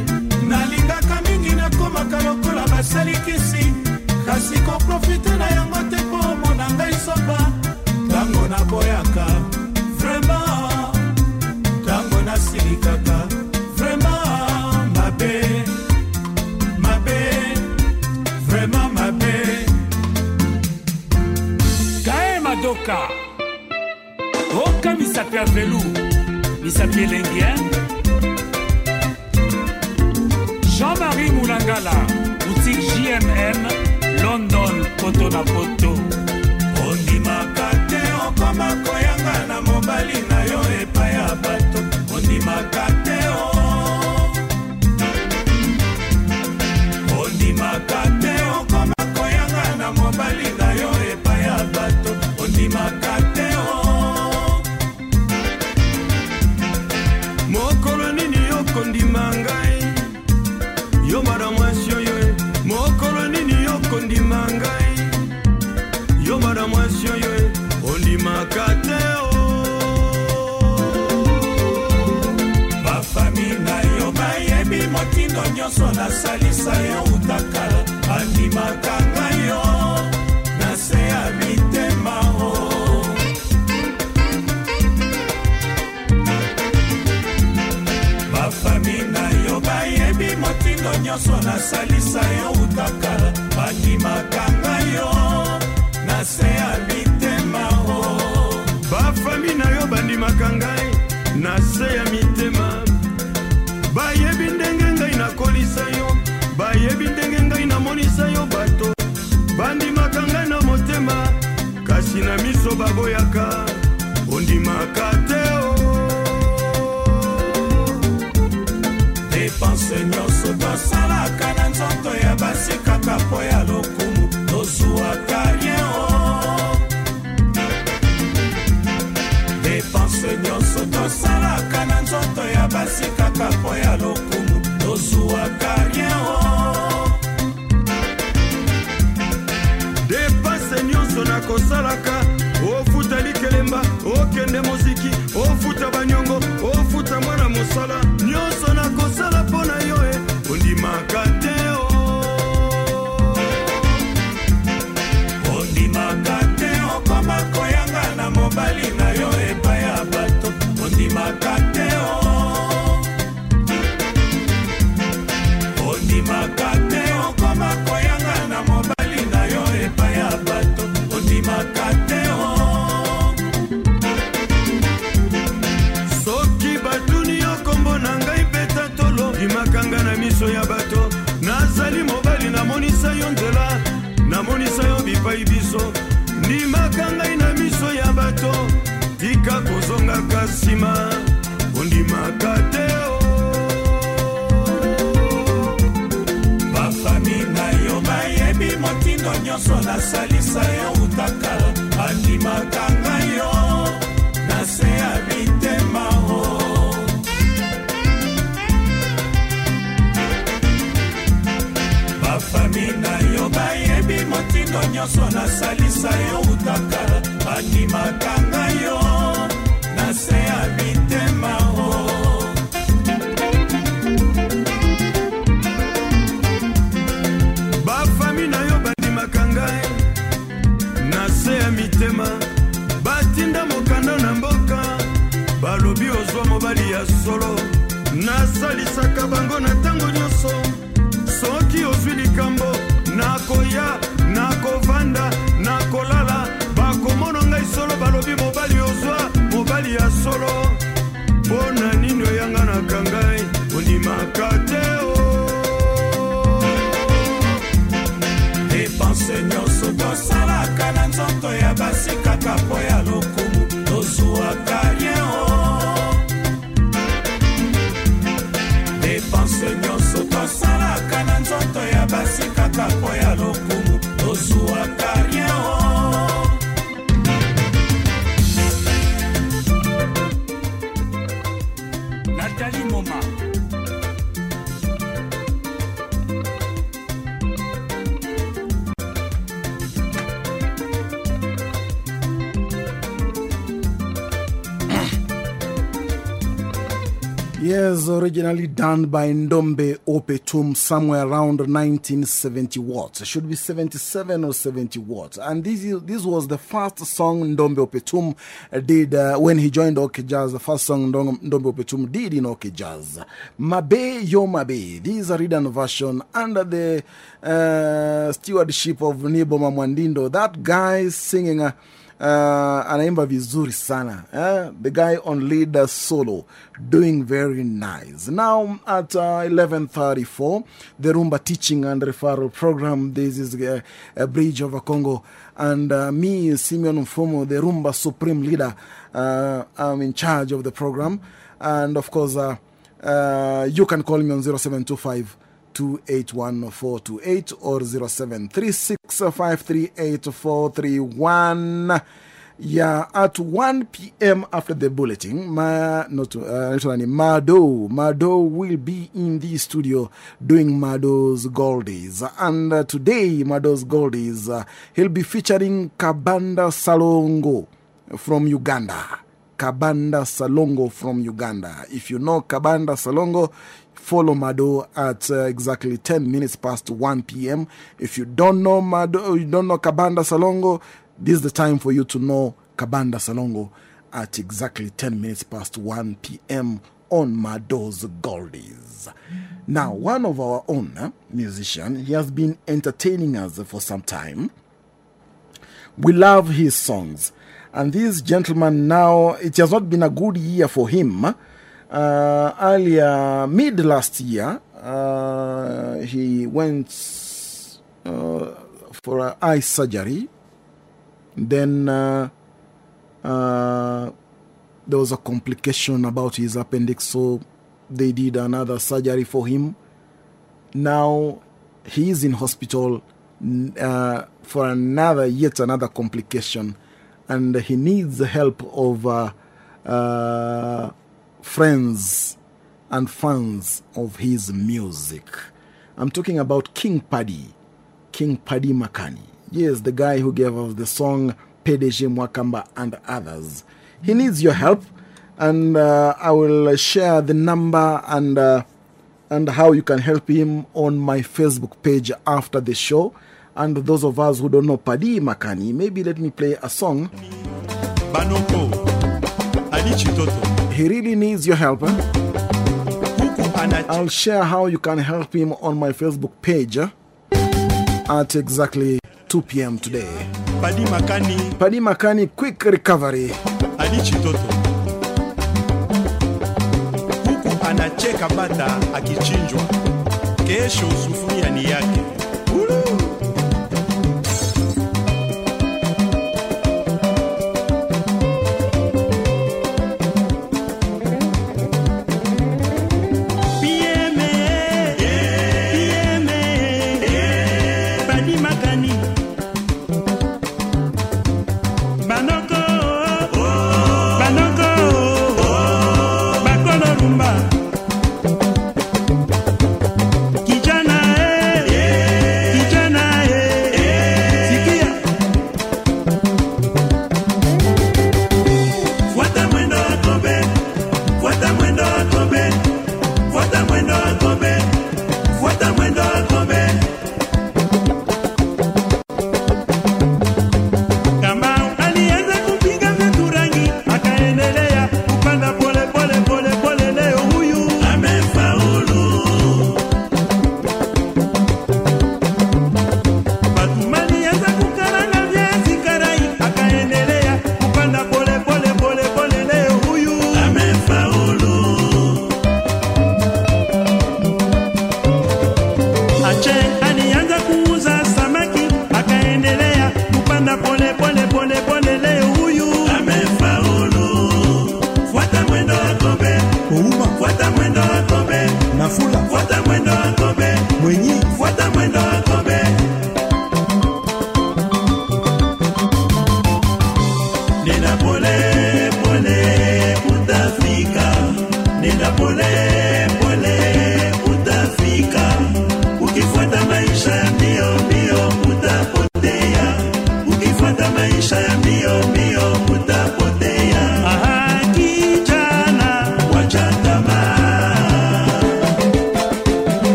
Nalingaka mingi nakomaka lokola basalikisi. Kasi koprofite na yango te mpo omona ngai soba ntango naboyaka vraimen ntango nasilikaka vraimen mabe mabe vraimen mabe. Kae madoka oka misapi ya velu misapi elengi e jean-marie mulangala boutique jmn london poto na poto nyonso nasalisa yo utakala bandimaka ngai yo na se ya mitema o. Bafami na yo bandimaka ngai na se ya mitema. Bayebi ndenge ngai nakolisa yo bayebi ndenge ngai namonisa yo bato. Bandimaka ngai na motema kasi na miso baboyaka. Ondimaka te o depanse nyonso tosalaka na nzoto ya basi kaka mpo ya lokumu. Tozwaka rien depanse nyonso tosalaka na nzoto ya basi kaka mpo ya lokumu. Tozwaka rien bipai biso. Ndimaka ngai na miso ya bato tika kozongaka nsima ondimaka te bafami na yo bayebi motindo nyonso nasalisa yo motindo nyonso nasalisa yo utakala bandimaka ngai yo na se ya mitema o. Bafami na yo bandimaka ngai na se ya mitema. Batinda mokanda na mboka balobi ozwa mobali ya solo. Nasalisaka bango na ntango nyonso soki ozwi likambo koyoka te depanse nyonso tosalaka na nzoto ya basikaka po ya lokola originally done by Ndombe Opetum somewhere around 1970 watts. It should be 77 or 70 watts. And this, is, this was the first song Ndombe Opetum did uh, when he joined OK Jazz. The first song Ndom- Ndombe Opetum did in OK Jazz. Mabe Yo Mabe. This is a written version under the uh, stewardship of Nyboma Mwandido. That guy singing. Uh, uh, anaimba vizuri sana eh? the guy on lead uh, solo doing very nice. Now at uh, 11.34 the rumba teaching and referral program this is uh, a bridge over congo. And uh, me simeon mfumu the rumba supreme leader uh, i'm in charge of the program. And of course uh, uh, you can call me on 0725 281428 or 0736538431. Yeah, at 1 p.m. after the bulletin, Ma, not, uh, Mado, Mado will be in the studio doing Mado's Goldies. And uh, today, Mado's Goldies, uh, he'll be featuring Kabanda Salongo from Uganda. Kabanda Salongo from Uganda. If you know Kabanda Salongo, follow Mado at uh, exactly 10 minutes past 1 p.m. If you don't know Mado, you don't know Kabanda Salongo, this is the time for you to know Kabanda Salongo at exactly 10 minutes past 1 p.m. on Mado's Goldies. Now, one of our own uh, musician, he has been entertaining us for some time. We love his songs. And this gentleman now, it has not been a good year for him. Uh, earlier, mid last year, uh, he went uh, for eye surgery. Then uh, uh, there was a complication about his appendix, so they did another surgery for him. Now he is in hospital uh, for another, yet another complication, and he needs the help of friends and fans of his music. I'm talking about King Paddy, King Paddy Makani. Yes, the guy who gave us the song PDG Mwakamba and others. He needs your help, and uh, I will share the number and, uh, and how you can help him on my Facebook page after the show. And those of us who don't know Paddy Makani, maybe let me play a song. banoko chitoto He really needs your help. eh? I'll share how you can help him on my Facebook page eh, at exactly 2 p.m. today. padi makani quick recovery. huku anacheka bata akichinjwa kesho sufuria ni yake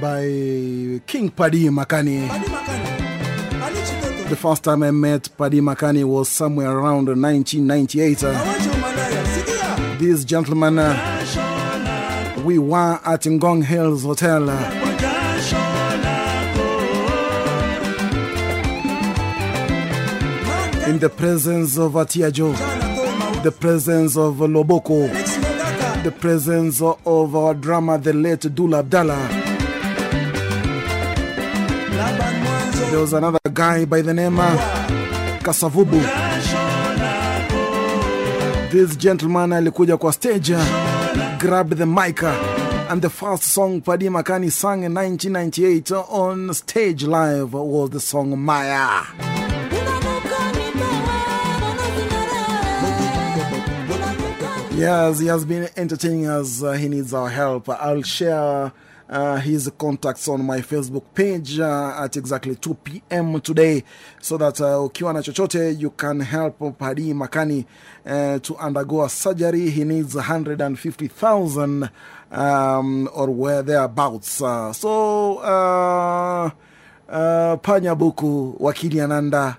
by King Padi Makani. The first time I met Padi Makani was somewhere around 1998. Uh, this gentleman, uh, we were at Ngong Hills Hotel. in the presence of Atiajo, the presence of Loboko, the presence of our drama, the late Dula Abdallah. There was another guy by the name of Kasavubu. This gentleman alikuja kwa stage, uh, grabbed the mic, uh, and the first song Padi Makani sang in 1998 on stage live was the song Maya. Yes, he has been entertaining us. Uh, he needs our help. I'll share uh, his contacts on my Facebook page uh, at exactly 2 p.m. today so that uh, ukiwa na chochote you can help Padi Makani uh, to undergo a surgery. He needs 150,000 um, or where thereabouts. Uh, so, uh, uh, Panya Buku, Wakili Ananda,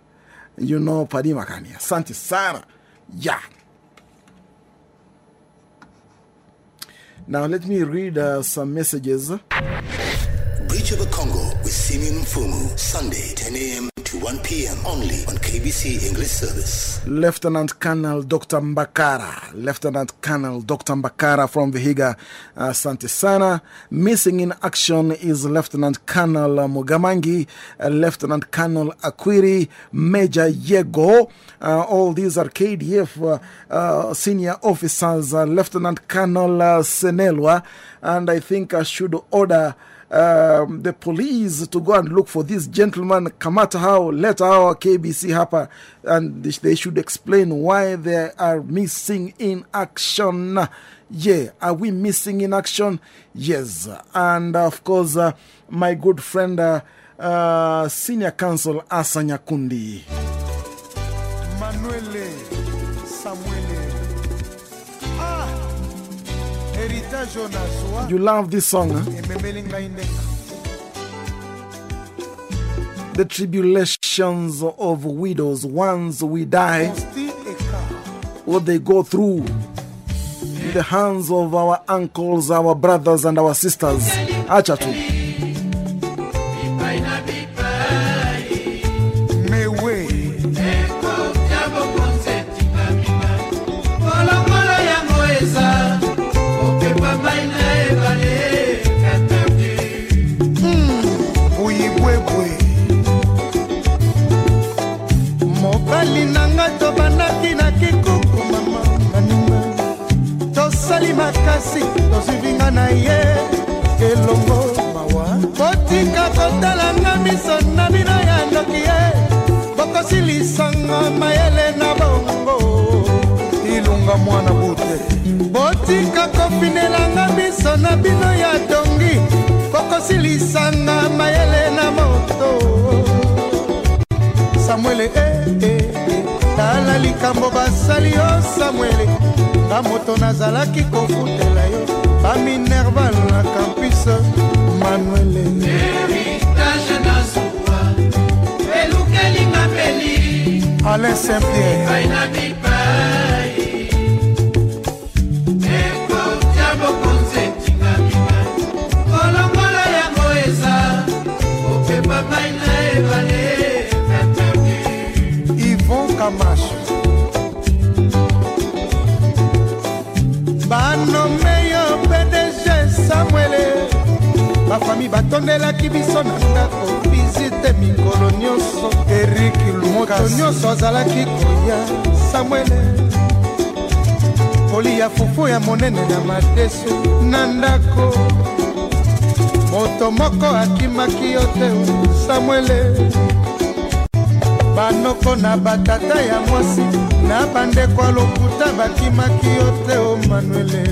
you know Padi Makani. Asante sana. Yeah. Now, let me read uh, some messages. Bridge of the Congo with Simeon Mfumu, Sunday, 10 a.m. to 1 p.m. only on KBC English Service. Lieutenant Colonel Dr. Mbakara, Lieutenant Colonel Dr. Mbakara from Vihiga, uh, Santisana. Missing in action is Lieutenant Colonel Mugamangi, Lieutenant Colonel Akwiri, Major Yego. Uh, all these are KDF uh, uh, senior officers, Lieutenant Colonel Senelwa, and I think I should order um, the police to go and look for this gentleman kamata hao let our KBC hapa and they should explain why they are missing in action. Yeah are we missing in action? Yes. And of course uh, my good friend uh, uh, senior counsel Asanya Nyakundi you love this song the tribulations of widows once we die what they go through in the hands of our uncles, our brothers, and our sisters. Acha makasi tosuivinga na ye elongo mawa. Botika kotalanga miso na bino ya ndoki ye bokosilisanga mayele na bongo. Ilunga mwana bute. Botika kofinelanga miso na bino ya dongi bokosilisanga mayele na moto. Samuele eh, eh, eh. tala likambo basali yo samuele nga moto nazalaki kofutela yo. Baminerval na campus manuele alain saint pierre epai na banome yo pdg samuele bafami batondelaki biso na ndako visite mikolo nyonso erik moto nyonso azalaki koya samuele kolia fufu ya monene na madesu na ndako moto moko akimaki yo te samuele banoko na batata ya mwasi na bandeko lokuta bakimaki yo te o manuele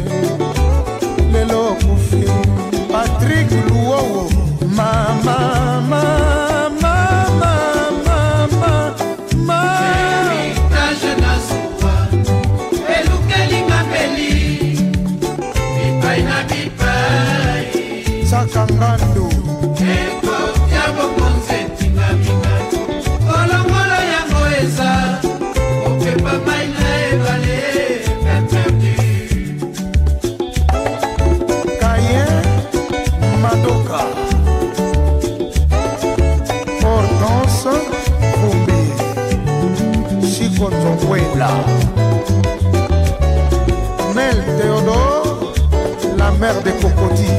la mère de cocody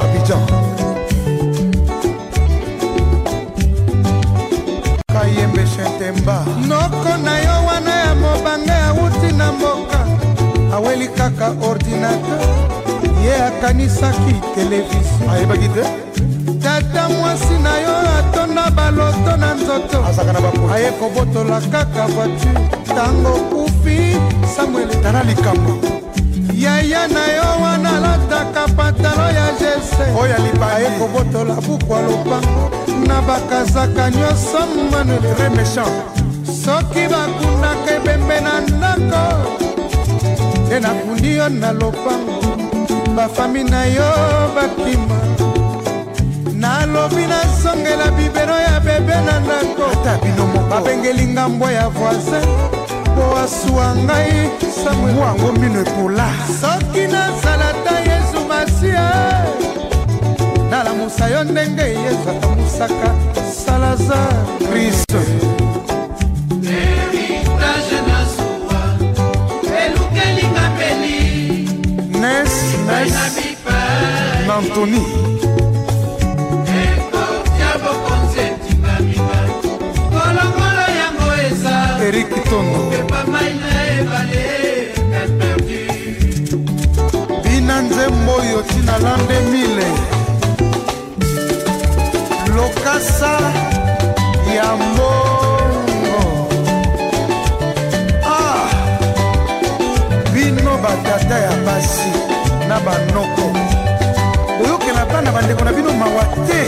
abidjan. Kayembe shentemba noko na yo wana ya mobange awuti na mboka. Aweli kaka ordinateur. Ye akanisaki televizio ayebaki te? Tata mwasi na yo atonda baloto na nzoto. Aye kobotola kaka voiture. Ntango kufi samuel tala likambo yaya na yo wana alataka pantalo ya jese. Oyo aye kobotola buku ya lopango. Na bakazaka nyonso manuel. Remechan soki bakundaka ebembe na ndako nde nakundi yo na lopango. Bafami na yo bakima. Nalobi nasongela bibero ya bebe na ndako. Babengeli ngambo ya voisin po asuwa ngai samwango mino epola soki nazala ta yesu masia nalamusa yo ndenge yesu akamusaka. Salazar kristo. Héritage eza erik tondo kopepa mai na ebale perdu bina nzembo oyo ntina lande mile. Lokasa ya mbongo. Ah, bino batata ya basi na banoko boyokela bana bandeko na bino mawa te.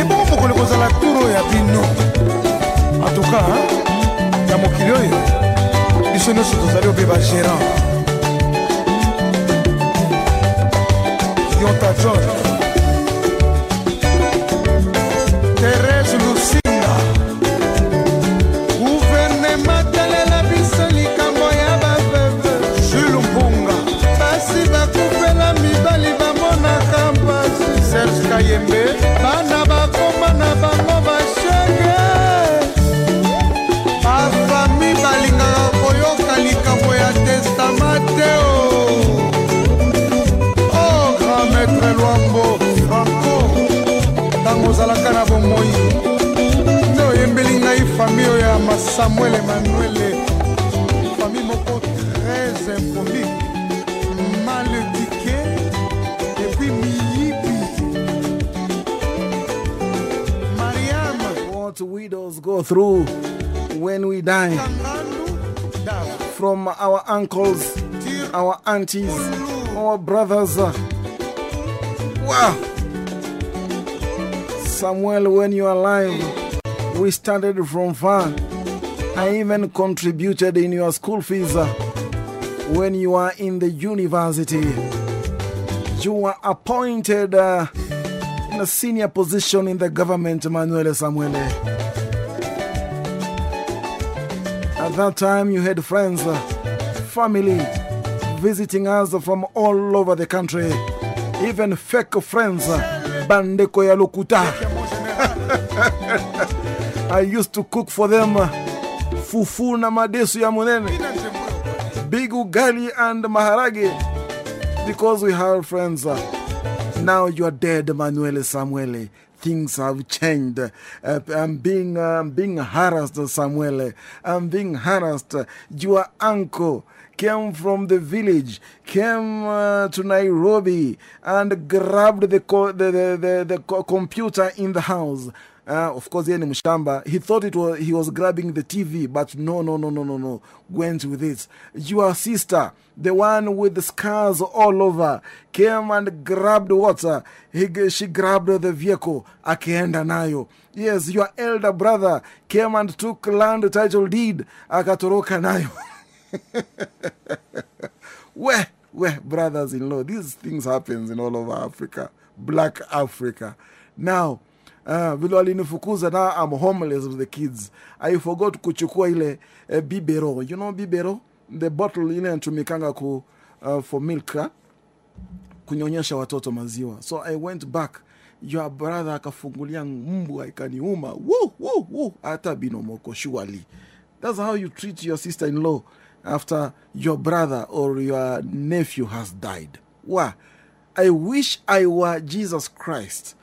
Ebongo mokolo kozala turo ya bino antuka ya mokili oyo biso nyonso tozali obe bagérant yonta john ngai fami oyo ya masamuel emanuele fami moko très Symphonique, Malédiqué, et puis Miyibi. Mariam, What widows go through when we die. From our uncles, our aunties, our brothers. Wow! Samuel, when you are alive, we started from far. I even contributed in your school fees uh, when you are in the university. You were appointed uh, in a senior position in the government, Manuel Samuel. At that time, you had friends, uh, family visiting us from all over the country, even fake friends, Bandeko ya Lokuta. I used to cook for them fufu na madesu ya munene, big ugali and maharage because we have friends. uh, now you are dead, Manuel Samuele. Things have changed. Uh, I'm, being, uh, I'm being harassed, Samuele. I'm being harassed. Your uncle came from the village, came uh, to Nairobi, and grabbed the, the, the, the, the co computer in the house. Uh, of course, yeye ni mshamba. He thought it was, he was grabbing the TV, but no, no, no, no, no, no. Went with it. Your sister, the one with the scars all over, came and grabbed water. He, she grabbed the vehicle, akaenda nayo. Yes, your elder brother came and took land title deed, akatoroka nayo. where, where, brothers in law, these things happens in all over Africa, black Africa. Now, uh, vile walinifukuza na I'm homeless with the kids. I forgot kuchukua ile uh, bibero. You know bibero? The bottle ile natumikanga ku, uh, for milk, uh, kunyonyesha watoto maziwa. So I went back. Your brother akafungulia mbwa ikaniuma. Woo, woo, woo. Hata binomoko surely. That's how you treat your sister-in-law after your brother or your nephew has died. Wow. I wish I were Jesus Christ.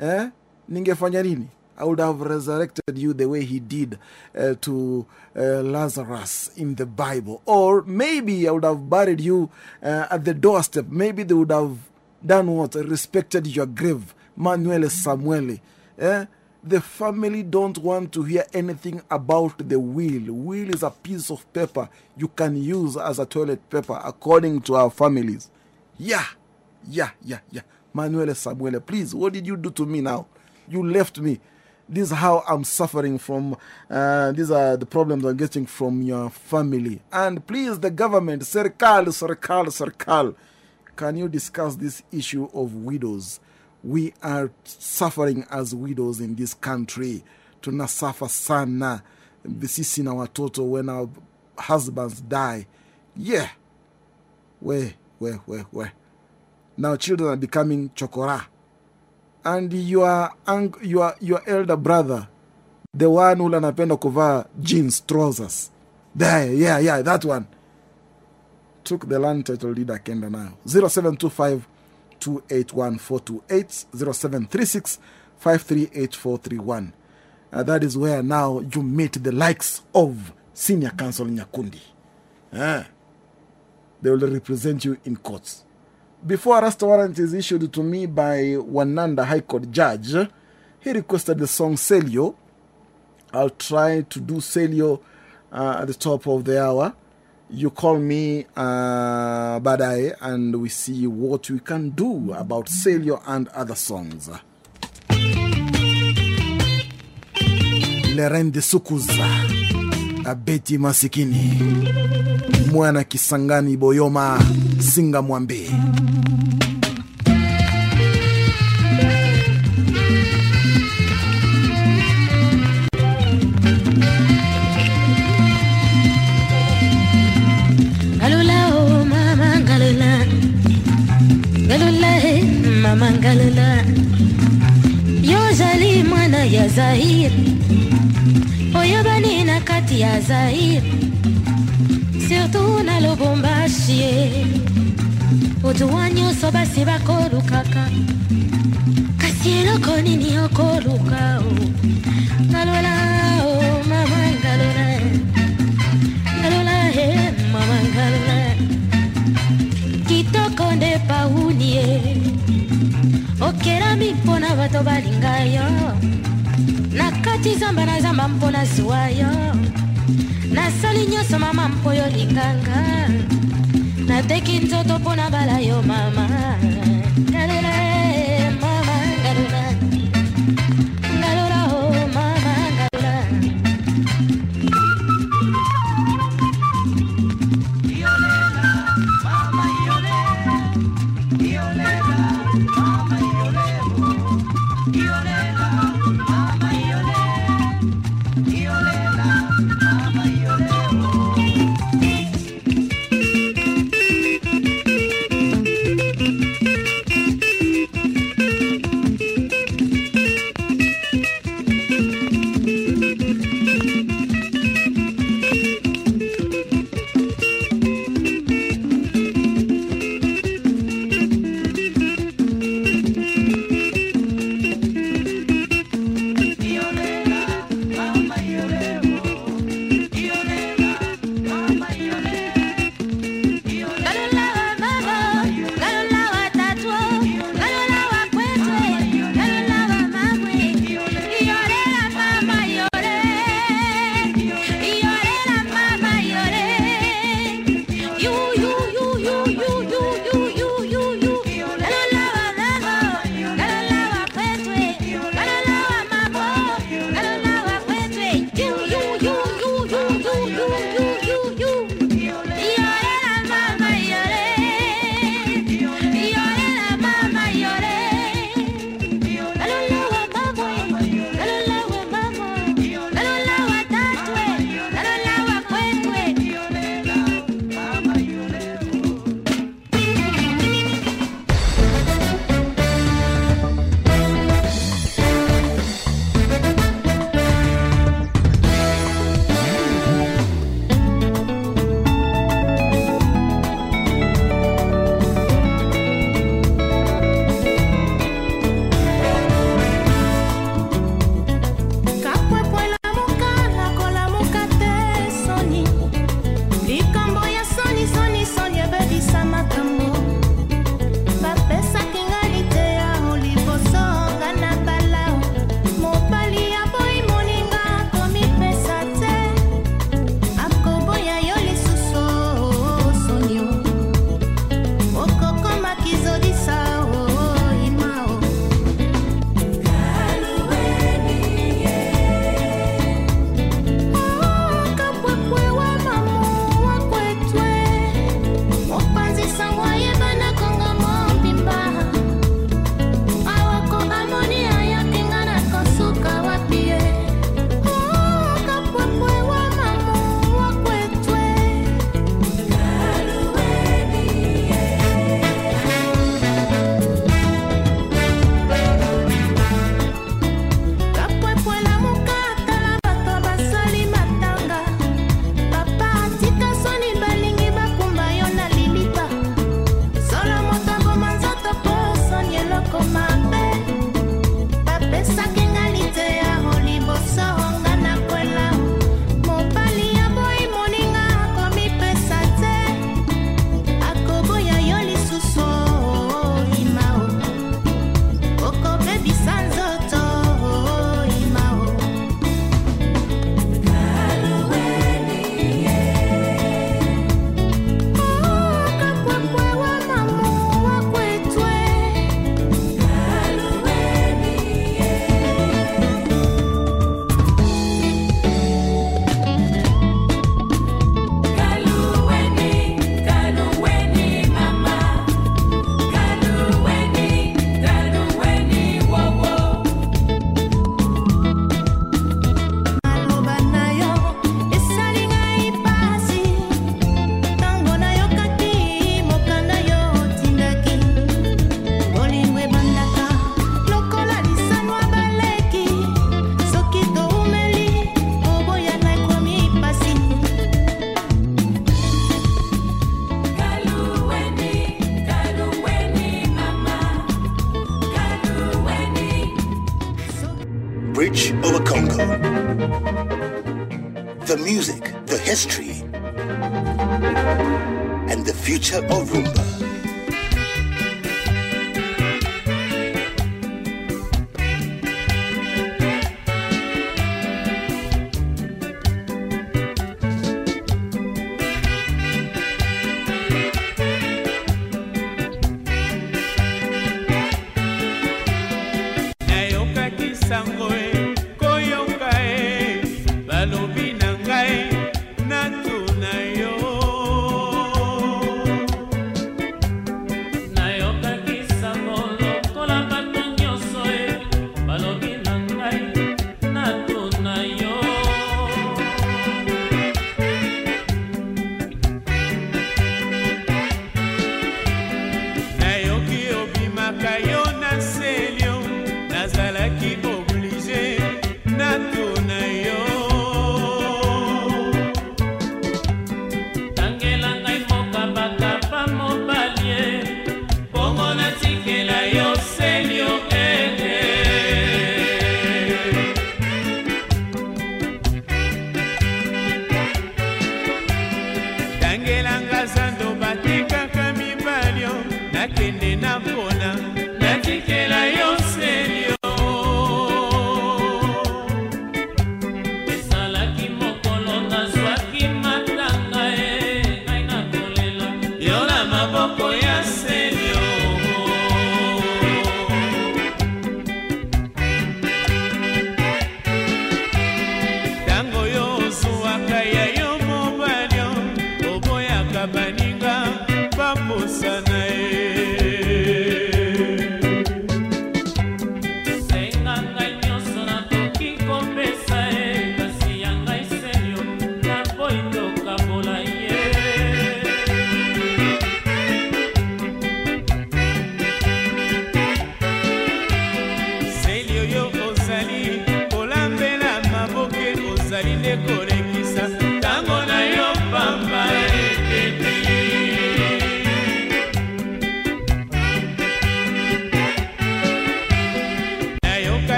Eh? Ningefanya nini? I would have resurrected you the way he did uh, to uh, Lazarus in the Bible. Or maybe I would have buried you uh, at the doorstep. Maybe they would have done what? Respected your grave. Manuel Samuele. Eh? The family don't want to hear anything about the will. Will is a piece of paper you can use as a toilet paper according to our families. Yeah, yeah, yeah, yeah. Manuel Samuele, please, what did you do to me now? You left me. This is how I'm suffering from. Uh, these are the problems I'm getting from your family. And please, the government, Serkal, Serkal, Serkal, can you discuss this issue of widows? We are suffering as widows in this country. Tunasuffer sana. Sisi na watoto when our husbands die. Yeah. Where, where, where, where? Now children are becoming chokora. And your, your, your elder brother, the one ule anapenda kuvaa jeans, trousers. There, yeah, yeah, that one. Took the land title leader, Kenda nayo. 0725 281 428 0736 538431. Uh, that is where now you meet the likes of Senior Counsel Nyakundi. Uh, They will represent you in courts. Before arrest warrant is issued to me by Wananda High Court judge, he requested the song Celio. I'll try to do Celio uh, at the top of the hour. You call me uh, Badai and we see what we can do about Celio and other songs. Le de Abeti masikini. Mwana Kisangani Boyoma singa mwambe. Oh, eh, mama Ngalula. Yozali mwana ya Zaire boyebani na kati ya zair surtout na lubumbashi. Otuwa nyonso basi bakolukaka kasi eloko nini okoluka o? Ngalola o mama ngalola ngalola e mama ngalola kitoko nde pauni okera okelami mpona bato balinga yo nakati zamba na zamba mpo nazwa yo. Nasali nyonso mama mpo yo linganga nateki nzoto mpo na bala yo mama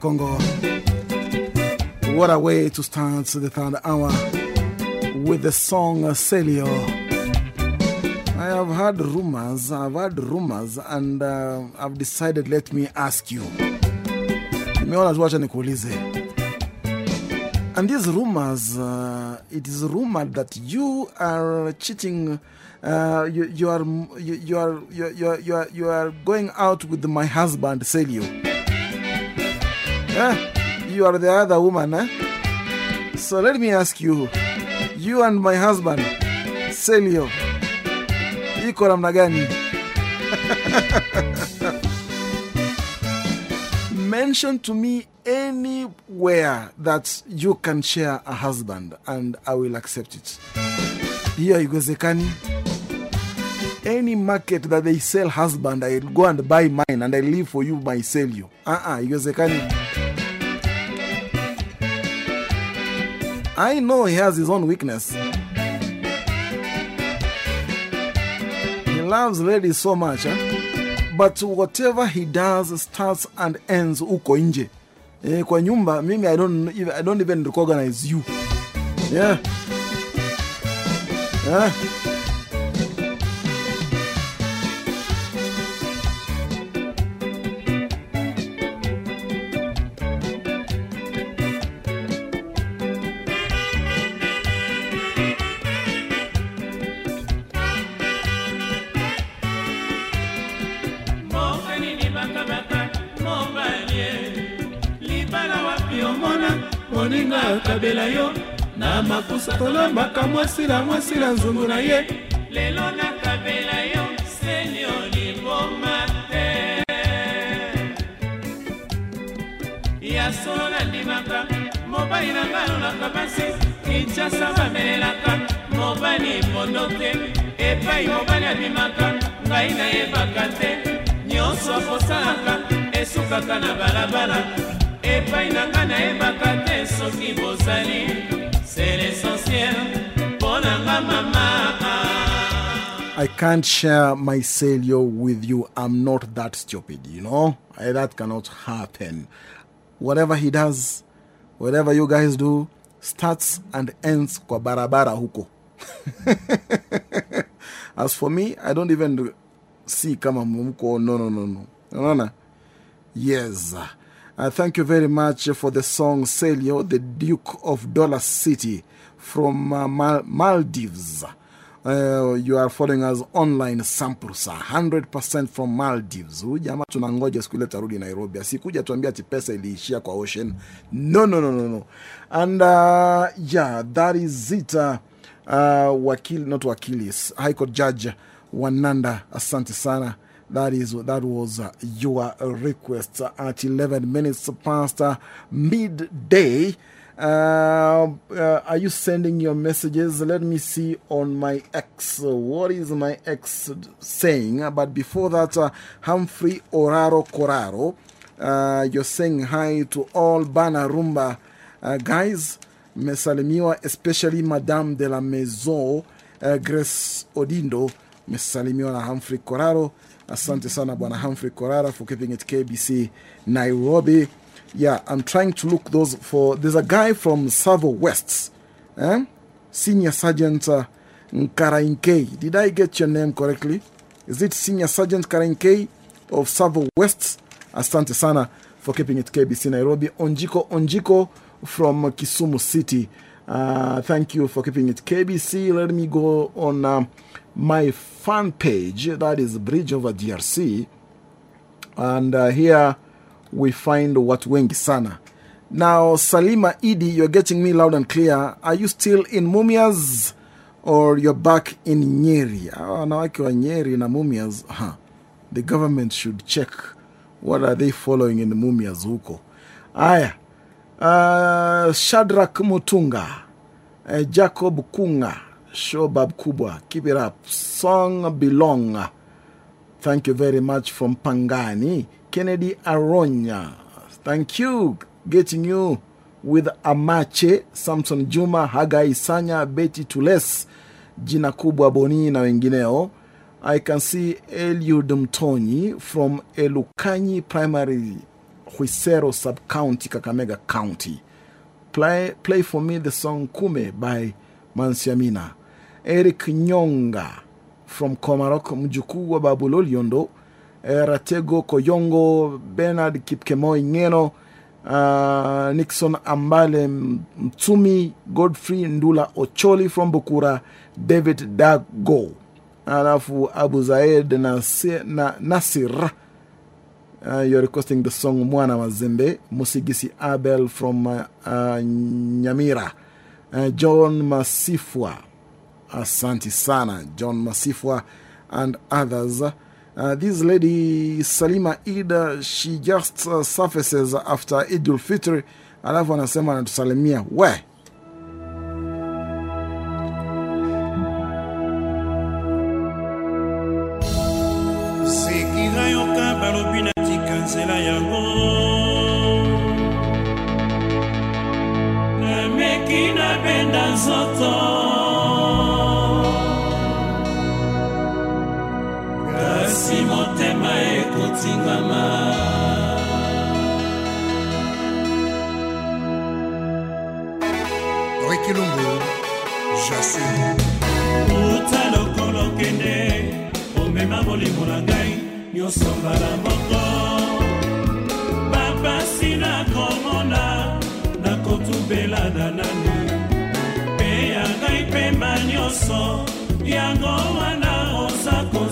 Congo. What a way to start the third hour with the song Celio. I have heard rumors, I've heard rumors, and uh, I've decided, let me ask you. And these rumors, uh, it is rumored that you are cheating. Uh, you, you, are, you, you, are, you, you, are, you are going out with my husband, Celio. You are the other woman? So let me ask you, you and my husband, Celio, iko namna? Mention to me anywhere that you can share a husband and I will accept it. Hiyo haiwezekani. Any market that they sell husband, I'll go and buy mine and I leave for you my sell you. Ah, uh-uh, ah, haiwezekani. I know he has his own weakness. He loves ladies so much, eh? but whatever he does starts and ends uko nje. Eh, kwa nyumba, mimi I don't, even- I don't even recognize you. Yeah. Yeah. Akabela yo na makusa tolambaka mwasila mwasila nzungu na ye. Lelo nakabela yo senio liboma te. Ya solo nandimaka mobali na nga alonaka basi kinshasa bamelelaka mobali mondo te epai mobali abimaka ngai nayebaka te. Nyonso akosalaka esukaka na balabala epai na te soki bozali c'est l'essentiel mama I can't share my celio with you. I'm not that stupid, you know? That cannot happen. Whatever he does, whatever you guys do, starts and ends kwa barabara huko. As for me, I don't even see kama mko. No, no, no, no. Unaona? Yes. Uh, thank you very much for the song Celio, the Duke of Dollar City from uh, Mal Maldives. Uh, you are following us online Samprusa 100% from Maldives. Huyu jamaa tunangoja siku ile tarudi Nairobi. Asikuja tuambia ati pesa iliishia kwa ocean. No, no, no, no, no. And uh, yeah, that is it. Uh, wakili, not wakili, High Court Judge Wananda, asante sana. That is that was your request at 11 minutes past midday. Uh, uh, are you sending your messages? Let me see on my ex. What is my ex saying? But before that, uh, Humphrey Oraro Coraro, uh, you're saying hi to all Bana Rumba guys. Mesalimiwa, especially Madame de la Maison, Grace Odindo. Mesalimiwa Humphrey Coraro. Asante sana Bwana Humphrey Korara for keeping it KBC Nairobi. Yeah, I'm trying to look those for. There's a guy from Savo West, eh? Senior Sergeant uh, Nkarainke. Did I get your name correctly? Is it Senior Sergeant Karainke of Savo West? Asante sana for keeping it KBC Nairobi. Onjiko Onjiko from Kisumu City. Uh, thank you for keeping it KBC. Let me go on um, my fan page. That is Bridge over DRC. And uh, here we find what wengi sana. Now, Salima Idi, you're getting me loud and clear. Are you still in Mumias or you're back in Nyeri? Ah, Wanawake wa Nyeri na Mumias, huh. the government should check what are they following in Mumias huko. Aya, uh, Shadrack Mutunga, uh, Jacob Kunga, Shobab Kubwa, keep it up. Song Belong. Thank you very much from Pangani. Kennedy Aronya. Thank you. Getting you with Amache, Samson Juma, Hagai Sanya, Betty Tules, Jina Kubwa Boni na wengineo. I can see Eliud Mtoni from Elukanyi Primary, Huisero Sub County, Kakamega County. Play, play for me the song Kume by Mansiamina. Eric Nyonga from Komarok, mjukuu wa Babu Loliondo. Eh, Ratego Koyongo, Bernard Kipkemoi Ngeno, uh, Nixon Ambale Mtumi, Godfrey Ndula Ocholi from Bukura, David Dago, alafu Abu Zaid Nasir, na, Nasir. Uh, you're requesting the song Mwana Mazembe, Musigisi Abel from uh, uh, Nyamira, uh, John Masifwa, Asante Sana, John Masifwa, and others. Uh, this lady, Salima Ida, she just uh, surfaces after Idul Fitr, alafu anasema anatusalimia. We nayoka balobi ekotingama rikilungu jasi uta lokolo kende omema molimo na ngai nyonso mbala moko. Bapasi nakomona nakotubela na nani. Mpe ya ngai pema nyonso yango wana oza kosilisa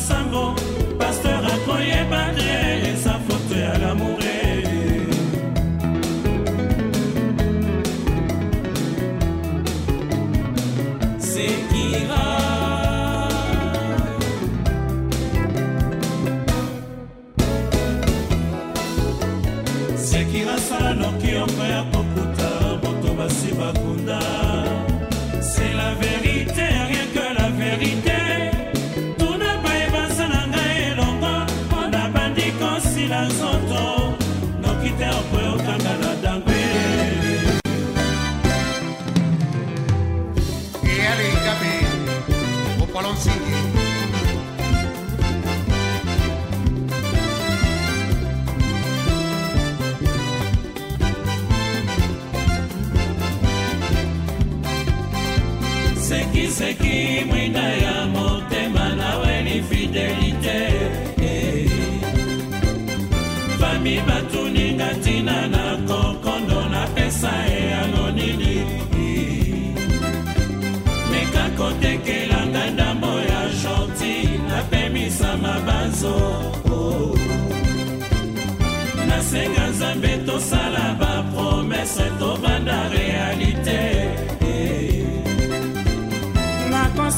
散落 sekiseki mwinda ya motema nawe ni fidelite eh. fami batuninga ntina na kokondo napesa eyano nini meka kotekelanga ndambo ya gentil napemisa mabanzo oh. nasenga nzambe tosala bapromese tobanda realite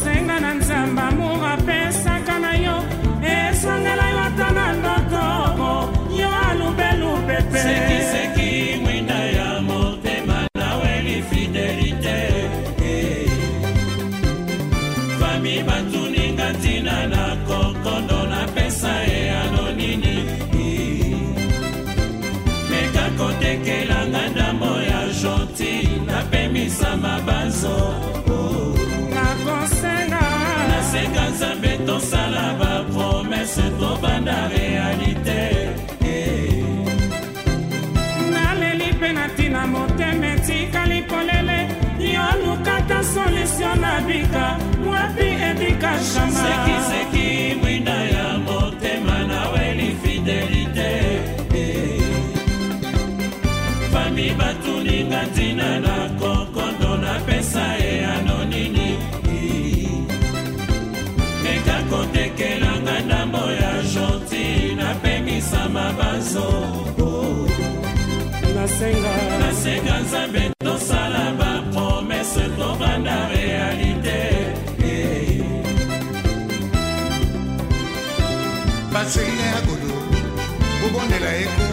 nakosenga na nzambe amour apesaka na yo. Esangela yo ata na ndoto yo alubelu pepe sekiseki mwinda ya motema naweli fidelite. Eh. fami batuninga ntina na kokondo napesa eyano nini? Eh. meka kotekelanga ndambo ya gentil napemisa mabanzo etikali polele yo lukata solution na bika wapi ebika shama sekiseki mwinda ya motema naweli fidelite eh. fami batuninga ntina na kokondo napesa eyano nini meka kotekelanga ndambo ya gentil napemisa mabanzo. Nasenga. Nasenga nzambe tosala bapromese tobanda realite baseline ya godo kobondela eko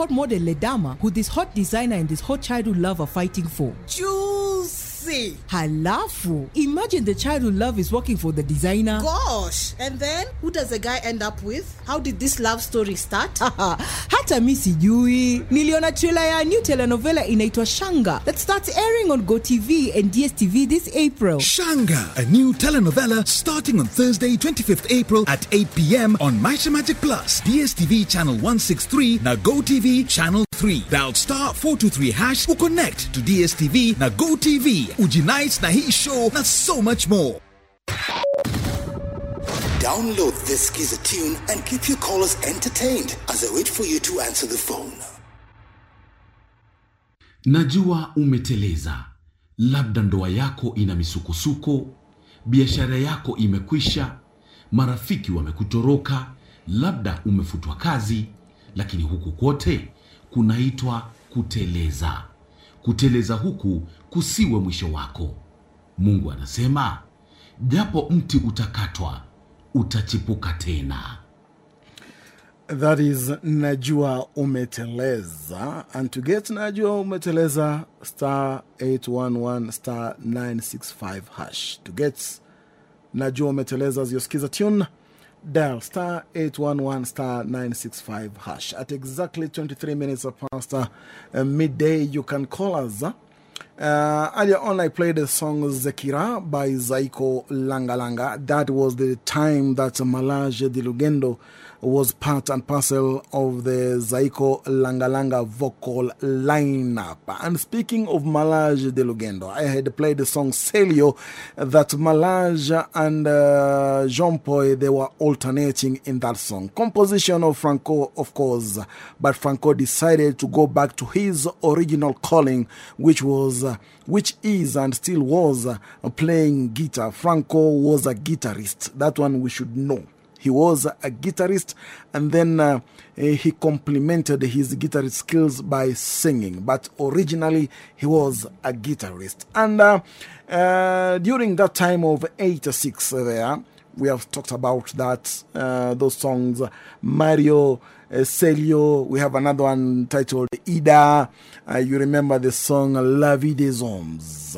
hot model Ledama who this hot designer and this hot childhood love are fighting for. Juicy. Halafu. Imagine the child who love is working for the designer. Gosh. And then who does the guy end up with? How did this love story start? hata mi sijui niliona trailer ya new telenovela inaitwa shanga that starts airing on gotv and dstv this april Shanga, a new telenovela starting on Thursday, 25th April at 8 p.m. on Maisha Magic Plus, DSTV channel 163, na GoTV channel 3. Dial star 423 hash or connect to DSTV na GoTV. Ujinite na hii show na so much more. Download this Skiza tune and keep your callers entertained as I wait for you to answer the phone. Najua umeteleza, labda ndoa yako ina misukosuko, biashara yako imekwisha, marafiki wamekutoroka, labda umefutwa kazi, lakini huku kote kunaitwa kuteleza. Kuteleza huku kusiwe mwisho wako. Mungu anasema, japo mti utakatwa, utachipuka tena. That is Najua Umeteleza. And to get Najua Umeteleza, star 811 star 965 hash. To get Najua Umeteleza ziosikiza tune, dial star 811 star 965 hash. At exactly 23 minutes past uh, midday, you can call us. uh, Uh, earlier on, I played the song Zekira by Zaiko Langa Langa. That was the time that Malage de Lugendo was part and parcel of the Zaiko Langa Langa vocal lineup. And speaking of Malage de Lugendo, I had played the song Celio that Malage and uh, Jean Paul they were alternating in that song. Composition of Franco, of course, but Franco decided to go back to his original calling, which was. Uh, which is and still was uh, playing guitar. Franco was a guitarist. That one we should know. He was a guitarist and then uh, he complemented his guitarist skills by singing. But originally, he was a guitarist. And uh, uh, during that time of 86, there, we have talked about that, uh, those songs, Mario. Uh, Celio, we have another one titled Ida. Uh, you remember the song La Vie des Hommes.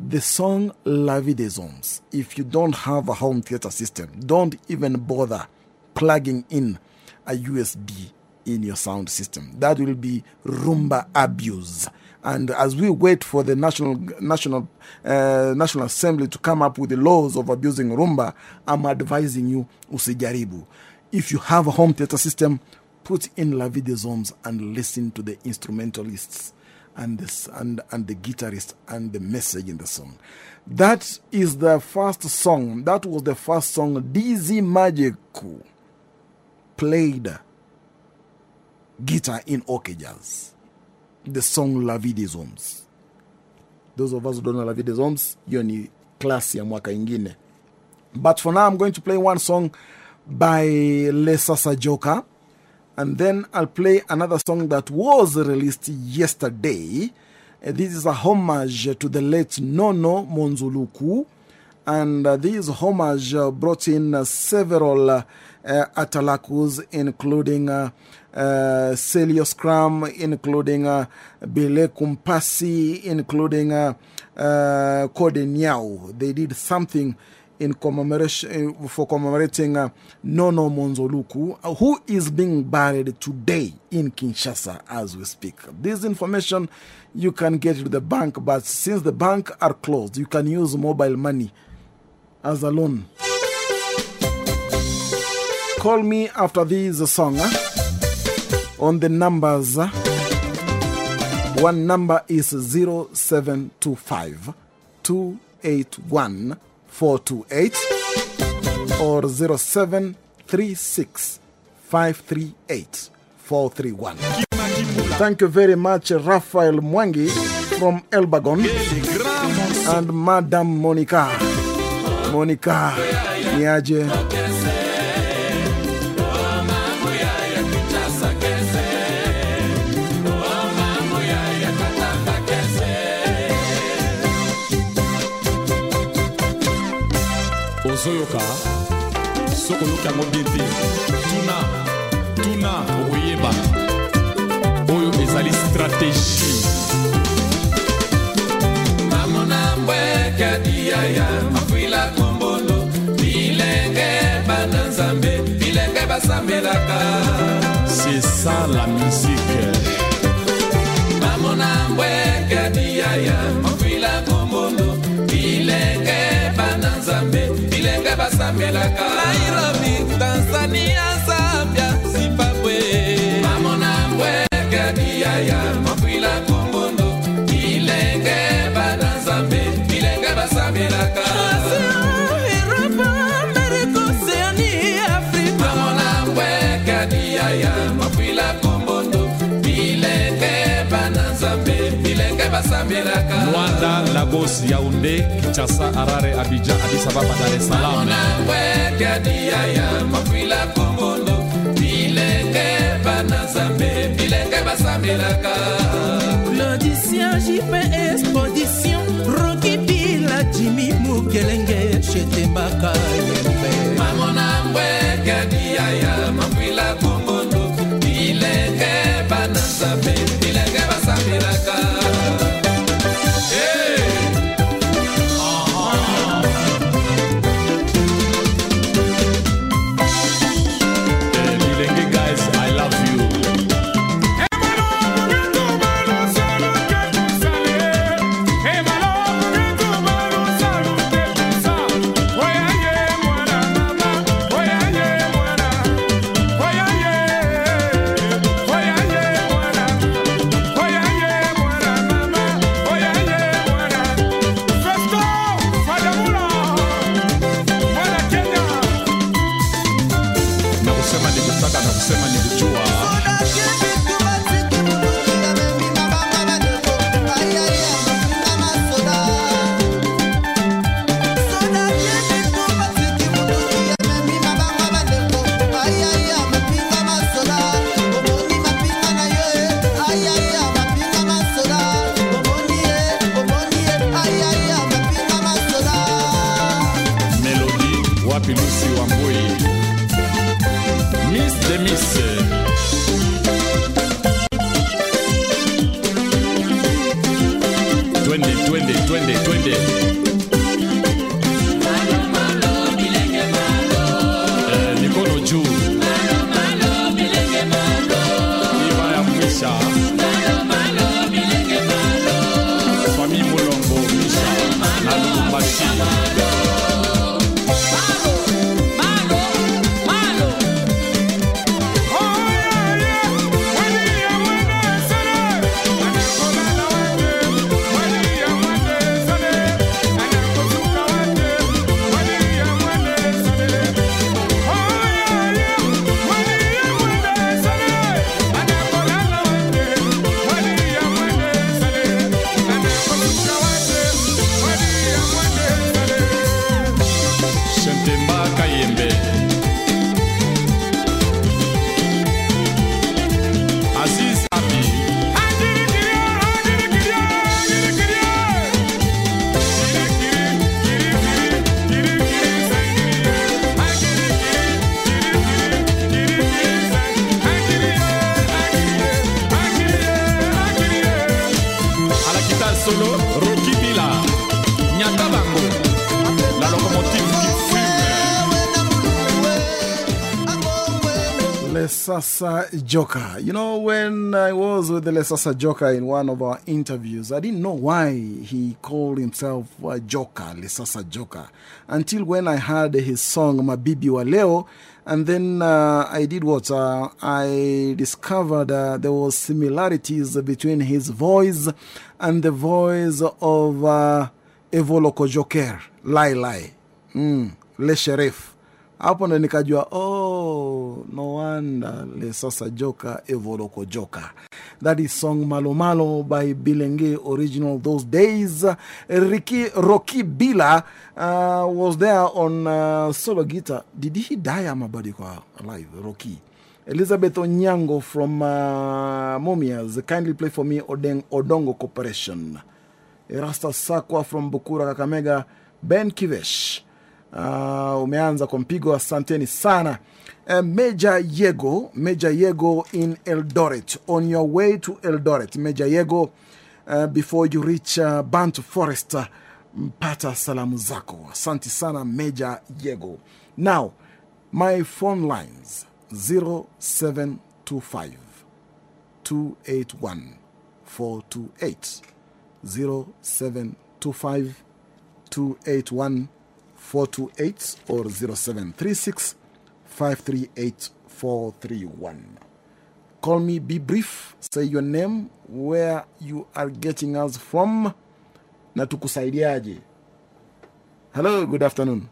The song La Vie des Hommes. If you don't have a home theater system, don't even bother plugging in a USB in your sound system. That will be Rumba abuse. And as we wait for the National, National, uh, National Assembly to come up with the laws of abusing Rumba, I'm advising you, usijaribu. If you have a home theater system, put in La Vie des Hommes and listen to the instrumentalists and the, and, and the guitarist and the message in the song. That is the first song. That was the first song DZ Magic played guitar in OK The song La Vie des. Those of us who don't know La Vie des Hommes, hiyo ni klasi ya mwaka. But for now, I'm going to play one song by Lesasa Joka. And then I'll play another song that was released yesterday. Uh, this is a homage to the late Nono Monzuluku. And uh, this homage uh, brought in uh, several uh, uh, atalakus, including Celio Scrum, including Bileku Mpasi, including Kode Nyao. They did something in commemoration for commemorating uh, Nono Monzuluku, uh, who is being buried today in Kinshasa as we speak. This information you can get to the bank, but since the bank are closed, you can use mobile money as a loan. Call me after this song uh, on the numbers. Uh, one number is 0725 281 428 or 0736 538 431. Thank you very much, Raphael Mwangi from Elbagon and Madam Monica. Monica, niaje. Ozoyoka soki oyoki yango bien te. Tuna tuna okoyeba. Oyo ezali stratégie. Mamonambwekadiaya mafwila kombolo. Bilenge bana nzambe bilenge basambelaka c'est ça la musique. Mamonambwekadiaya mafwila kombolo. Bilenge bana nzambe bilenge basambelaka nairobi tanzania zambia zimbabwe. Mamonambwekadiaya mafwila basambelaka. Luanda, Lagos, Yaoundé, Kinshasa, Harare, Abidjan, Addis Ababa, Dar es Salaam. wekadiaya mafwila kombondo bilenge bana nzambe bilenge basambelaka. Claudicien JP Exposition Rocky Pila Jimmy Mukelenge Chetembaka Yembe. Mamona mbwekadiaya mafwila kombondo bilenge bana nzambe bilenge basambelaka Joker. You know, when I was with the Lesasa Joker in one of our interviews, I didn't know why he called himself a Joker, Lesasa Joker, until when I heard his song Mabibi wa Leo. And then uh, I did what? Uh, I discovered uh, there was similarities between his voice and the voice of uh, Evoloko Joker, Lai Lai, mm, Le Sheriff. Hapo ndo nikajua oh no wonder le sasa joka evoloko joka that is song malo malo by bilenge original those days. Ricky, rocky bila uh, was there on uh, solo guitar. Did he die ama bado kwa alive elizabeth onyango from uh, momias kindly play for me Odeng, odongo corporation. Erasta sakwa from bukura kakamega ben kivesh Uh, umeanza kwa mpigo, asanteni sana. Uh, Yego, Meja Yego in Eldoret, on your way to Eldoret. Meja Yego, uh, before you reach uh, Bantu Forest, uh, mpata salamu zako. Asante sana Meja Yego. Now, my phone lines 0725 281 428 0725 281 428 or 0736 538 431. Call me, be brief, say your name, where you are getting us from, na tukusaidiaje. Hello, good afternoon.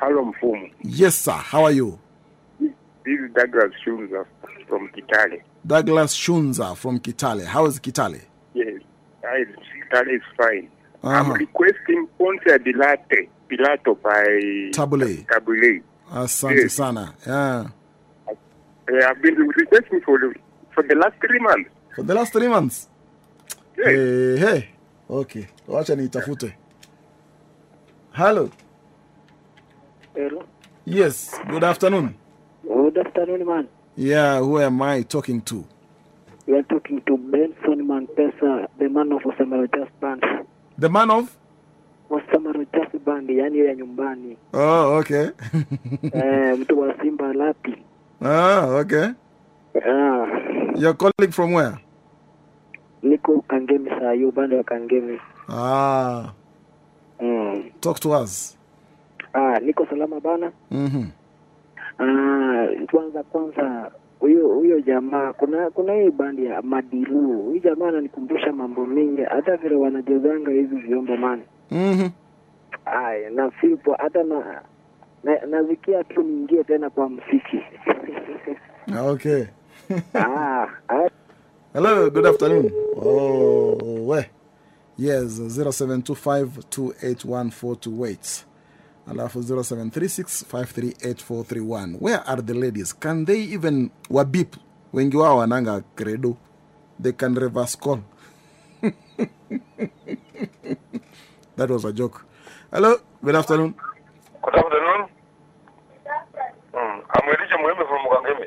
Hello, Mfumu. Yes, sir. How are you? This is Douglas Shunza from Kitale. Douglas Shunza from Kitale. How is Kitale? Yes, Kitale is fine. I'm Uh-huh. requesting Ponce Bilate, Pilato by Tabule. Tabule. Asante Yes. sana. Yeah. Uh, I've been requesting for the, for the last three months. For the last three months? Hey, hey. Okay. Wacha niitafute. Hello. Hello. Yes. Good afternoon. Good afternoon, man. Yeah, who am I talking to? You are talking to Benson Manpesa, the man of Osamarojas Band. The man of? Osamarojas Band, yani ya nyumbani. Oh, okay. eh, mtu wa Simba Lapi. ah, okay. Ah, Your colleague from where? niko Kangemi saa hii upande wa Kangemi. Ah, Mm. talk to us. Ah, niko salama bana. Mm-hmm. Ah, kwanza kwanza huyo huyo jamaa kuna kuna hii bandi ya Madilu. Huyu jamaa ananikumbusha mambo mengi, hata vile wanajezanga hivi vyombo mani. Mm-hmm. Aya, na fipo hata na nazikia na- tu niingie tena kwa msiki. Okay. ah, ah, Hello, good afternoon. Oh, we. Yes, 0725281428. Alafu 0736538431. Where are the ladies? Can they even wabip? Wengi wao wananga credo. They can reverse call. that was a joke. Hello, good afternoon. Good afternoon. Mm. I'm Elijah Muheme from Mugangeme.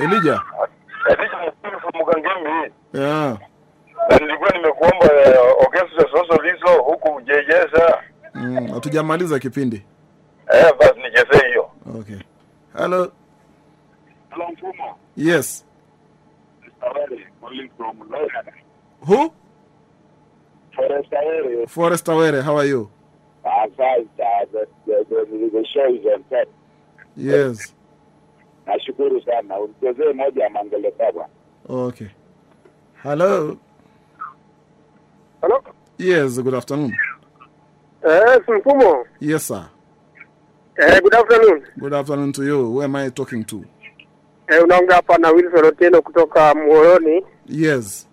Elijah. Elijah Muheme from Mugangeme. Yeah. Na nilikuwa nimekuomba eh, soso zozo lizo huku jejeza. Mm, hatujamaliza kipindi. Eh, basi nichezee hiyo. Okay. Hello. Hello, Mfumo. Yes. Awele, calling from Who? Forest Awele. Forest Awere, how are you? Asante, the, the, the, the show is on top. Yes. Nashukuru sana. Unichezee moja ya Mangele Baba. Okay. Hello. Hello. Yes, good afternoon. Eh, Mfumo. Yes, sir. Eh, good afternoon. Good afternoon to you. Who am I talking to? Eh, unaongea hapa na Wilson Otieno kutoka Muhoroni. Yes.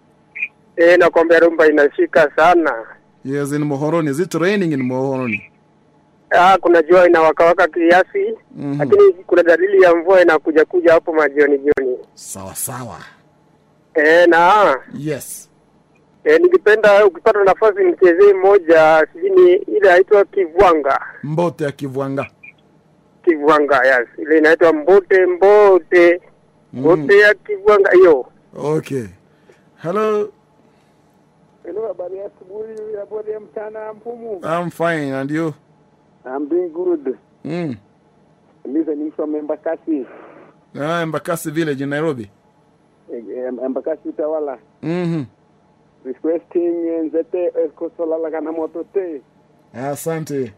Eh, nakwambia rumba inashika sana. Yes, in Muhoroni. Is it raining in Muhoroni? Ah, kuna jua inawakawaka kiasi, mm -hmm. lakini kuna dalili ya mvua inakuja kuja hapo majioni jioni. Sawa sawa. Eh, na Yes. Eh, ningependa ukipata nafasi nichezee moja, sijini ile inaitwa Kivwanga. Mbote ya Kivwanga. Kivwanga, yes. Ile inaitwa Mbote Mbote. Mbote ya Kivwanga hiyo. Okay. Hello. Hello, habari ya asubuhi, habari ya mchana, Mpumu. I'm fine. And you? I'm doing good. Mm. Listening from Embakasi, Ah, Embakasi Village in Nairobi. eh, em- Embakasi Utawala. Mhm. Requesting eh, Nzete Ekosolala kana moto te Asante.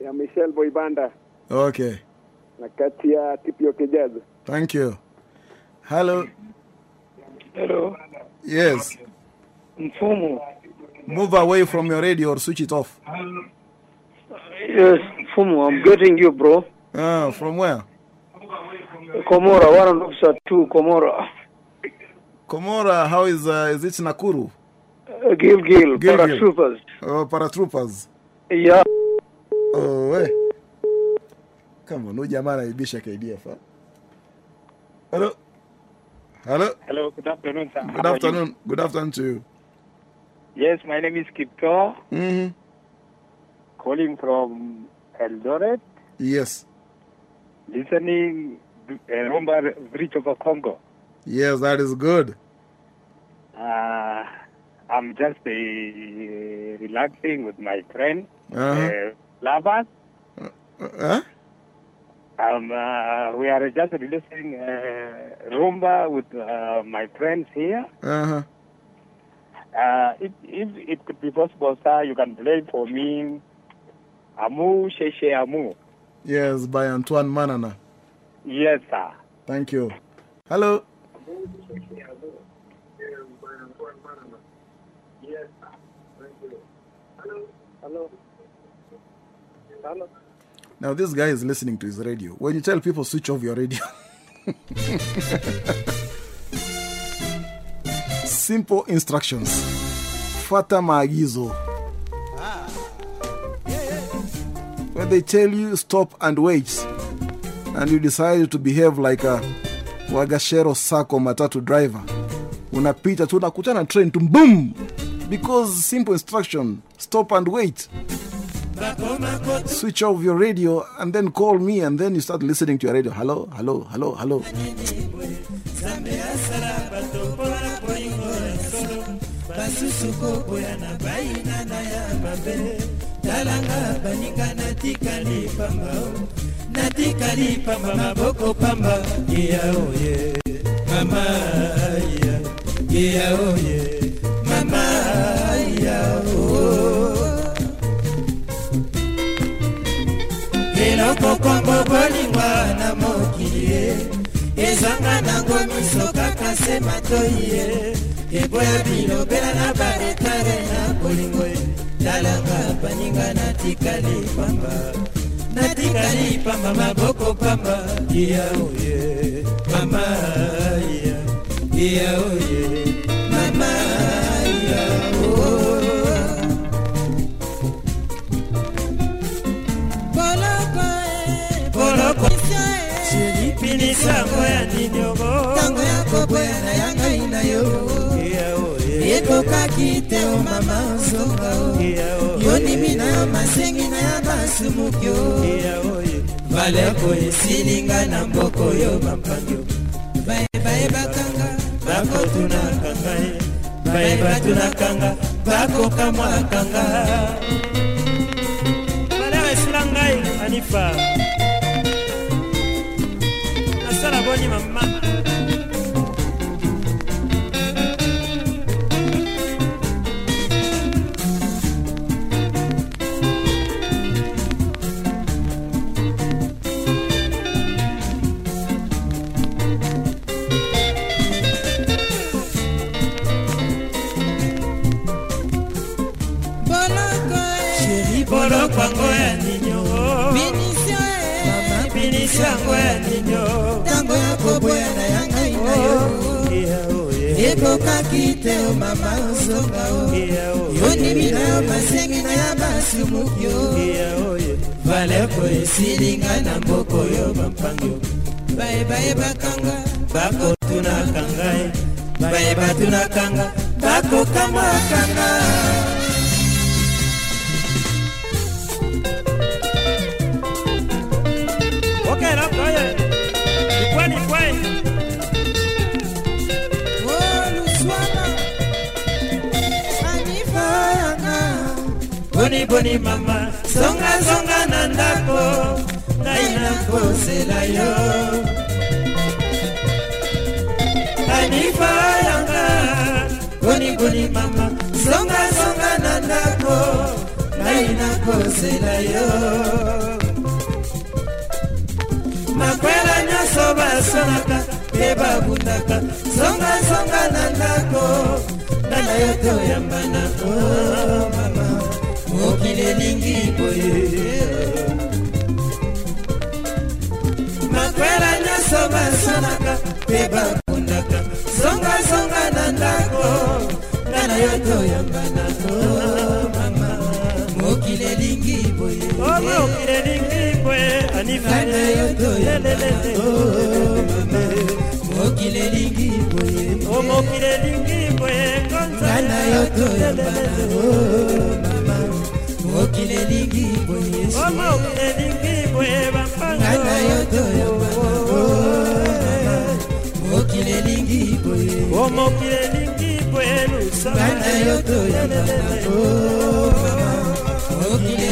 ya Michelle Boyibanda Okay. na kati ya Tipio Kijazo. Thank you. Hello. Hello. Yes. Mfumu. Move away from your radio or switch it off. Yes, Mfumu, I'm getting you, bro. Ah, from where? Komora, one officer two, Komora. Komora, how is uh, is it Nakuru? Uh, Gil Gil, Gilgil. paratroopers. Oh, paratroopers. Yeah. Oh, we. Come on, huyu jamaa anaibisha KDF. ah. Hello. Hello. Hello, good afternoon, sir. Good How afternoon. Good afternoon to you. Yes, my name is Kipto, Mm-hmm. calling from Eldoret, Yes. listening to uh, Rumba Bridge of Congo. Yes, that is good. Uh, I'm just uh, relaxing with my friend, Uh-huh. uh, Lavas. Huh? Um, uh, we are just listening uh, Rumba with uh, my friends here. Uh-huh. Uh, if, if it could be possible, sir, you can play for me Amu Sheshe Amu. Yes, by Antoine Manana. Yes, sir. Thank you. Hello. Hello. Hello. Now this guy is listening to his radio. When you tell people switch off your radio. Simple instructions. Fata maagizo. When they tell you stop and wait, and you decide to behave like a wagashero sako matatu driver, unapita tu unakutana train tu boom, because simple instruction stop and wait. Switch off your radio and then call me, and then you start listening to your radio. Hello, hello, hello, hello. Oye mama iya o eloko kongo bolingwa na mokili ye ezanga nango miso kaka se matoi ye eboya bilobela na baretare na bolingo. Ye talanga baninga natikali pamba. Natikali pamba maboko pamba. Iya oye mama iya. Iya oye mama oh. selipinisango ya ninyogo tango ya koboya na ya ngai na yo ekokaki te o mama ozonga o yo ndimi na yo masengi na ya basumuki o valeko esilinga na mboko yo bampangi bayebakanga bakotunakanga ye bayebatu nakanga bakoka mwa akanga valere esila ngai anifa. Nasala boni mama ekokaki te o mama ozonga o yo ndimi na yo masengi na ya basumuki o valeko esilinga na mboko yo bampangi o bayebayebakanga bakotunaka ngai bayebatunakanga bakokamwakanga boni mama. Zonga zonga na ndako. Ngai nakozela yo. Anifa yanga. Boni mama. Zonga zonga na ndako. Ngai nakozela yo. Makwela nyonso basonaka mpe babundaka. Zonga-zonga na ndako. Nga na yo toyambana o mama mokili elingi boye. Makwela nyonso basonaka mpe babundaka. Zonga-zonga na ndako nga na yo toyambana mama. Mokili elingi boye. Mokili elingi boye anifana yo toyelelele mokili elingi boye. Mokili elingi boye konzana yo toyambana o mama mokili elingi boyeomokili elingi boye bampangai na yo toyabango mokili elingi boye. omokili elingi boye lusangai na yo toyabango mokili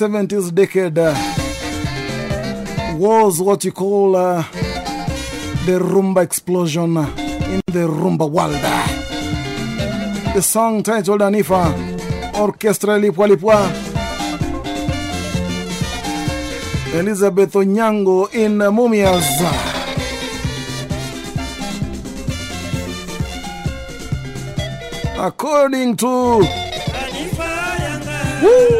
70s decade uh, was what you call uh, the rumba explosion uh, in the rumba world. The song titled Anifa, Orchestra Lipwa Lipwa. Elizabeth Onyango in Mumias. According to na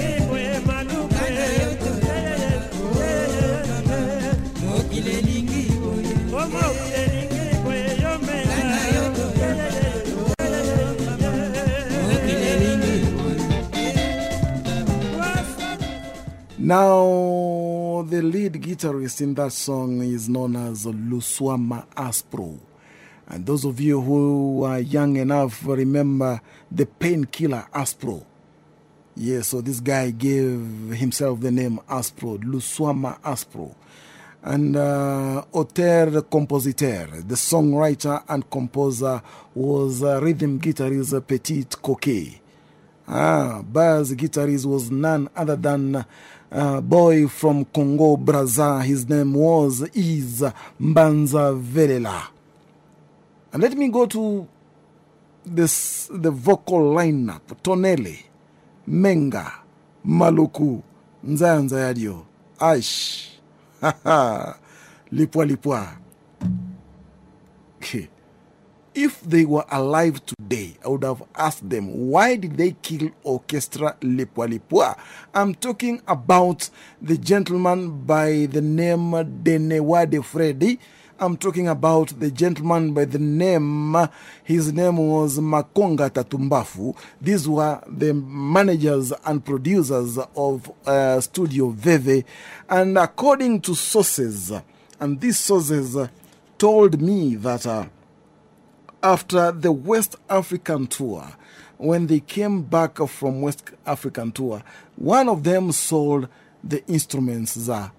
Now, the lead guitarist in that song is known as Luswama Aspro. And those of you who are young enough remember the painkiller Aspro. Yeah, so this guy gave himself the name Aspro, Luswama Aspro. And uh, auteur compositeur, the songwriter and composer was uh, rhythm guitarist Petit Coquet. Ah, bass guitarist was none other than a boy from Congo Brazza. His name was is Mbanza Velela. And let me go to this, the vocal lineup Tonele, Menga, Maluku, Nzanza Yadio, Aish, Lipwa Lipwa. Okay. If they were alive today, I would have asked them, why did they kill Orchestra Lipwa Lipwa? I'm talking about the gentleman by the name Denewade Freddy. I'm talking about the gentleman by the name, his name was Makonga Tatumbafu. These were the managers and producers of uh, Studio Veve. And according to sources, and these sources told me that. Uh, after the West African tour, when they came back from West African tour, one of them sold the instruments za,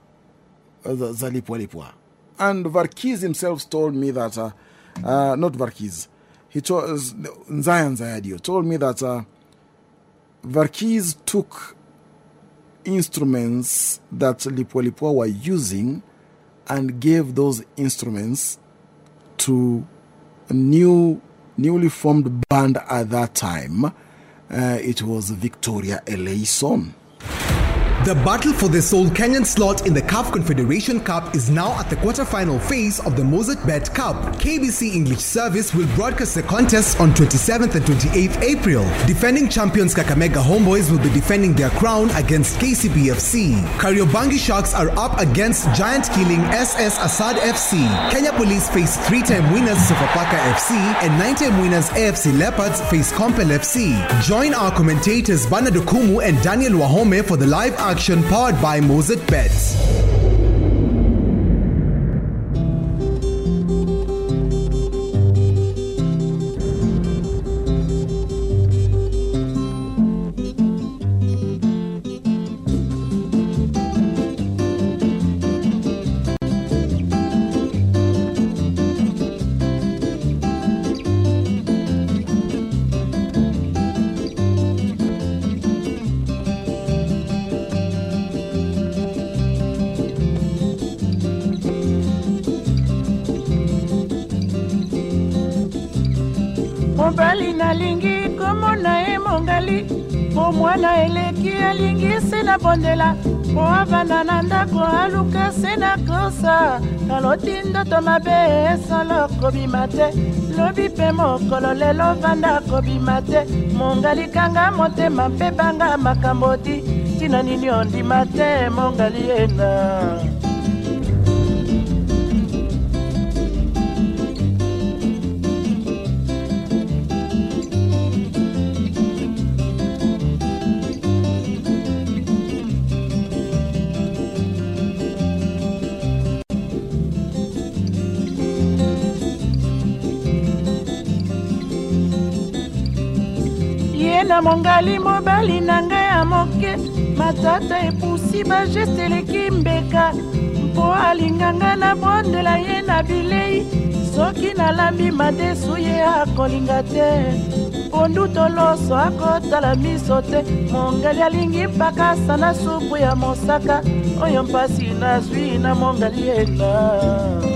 za Lipwa Lipwa. And Verckys himself told me that, uh, uh, not Verckys, he told, Nzayan Zayadio told me that uh, Verckys took instruments that Lipwa Lipwa were using and gave those instruments to a new, newly formed band at that time. Uh, it was Victoria Eleison. The battle for the sole Kenyan slot in the CAF Confederation Cup is now at the quarter-final phase of the Mozzart Bet Cup. KBC English Service will broadcast the contest on 27th and 28th April. Defending champions Kakamega Homeboys will be defending their crown against KCBFC. Kariobangi Sharks are up against giant killing SS Assad FC. Kenya Police face three-time winners Sofapaka FC and nine-time winners AFC Leopards face Compel FC. Join our commentators Bana Dokumu and Daniel Wahome for the live action powered by Mozzart Bets. Eleki alingi se na bondela po avanda na ndako aluka se na kosa. Aloti ndoto mabe esolo kobima te. Lobi mpe mokolo lelo vanda kobima te. Mongali kanga motema mpe banga makambo ti. Ntina nini ondima te mongali yena mongali mobali na ngai ya moke. Matata epusi bageste eleki mbeka. Mpo alinganga na bondela ye na bilei. Soki nalambi madesu ye akolinga te. Pondu toloso akotala miso te. Mongali alingi mpakasa na supu ya mosaka. Oyo mpasi nazwi na mongali yena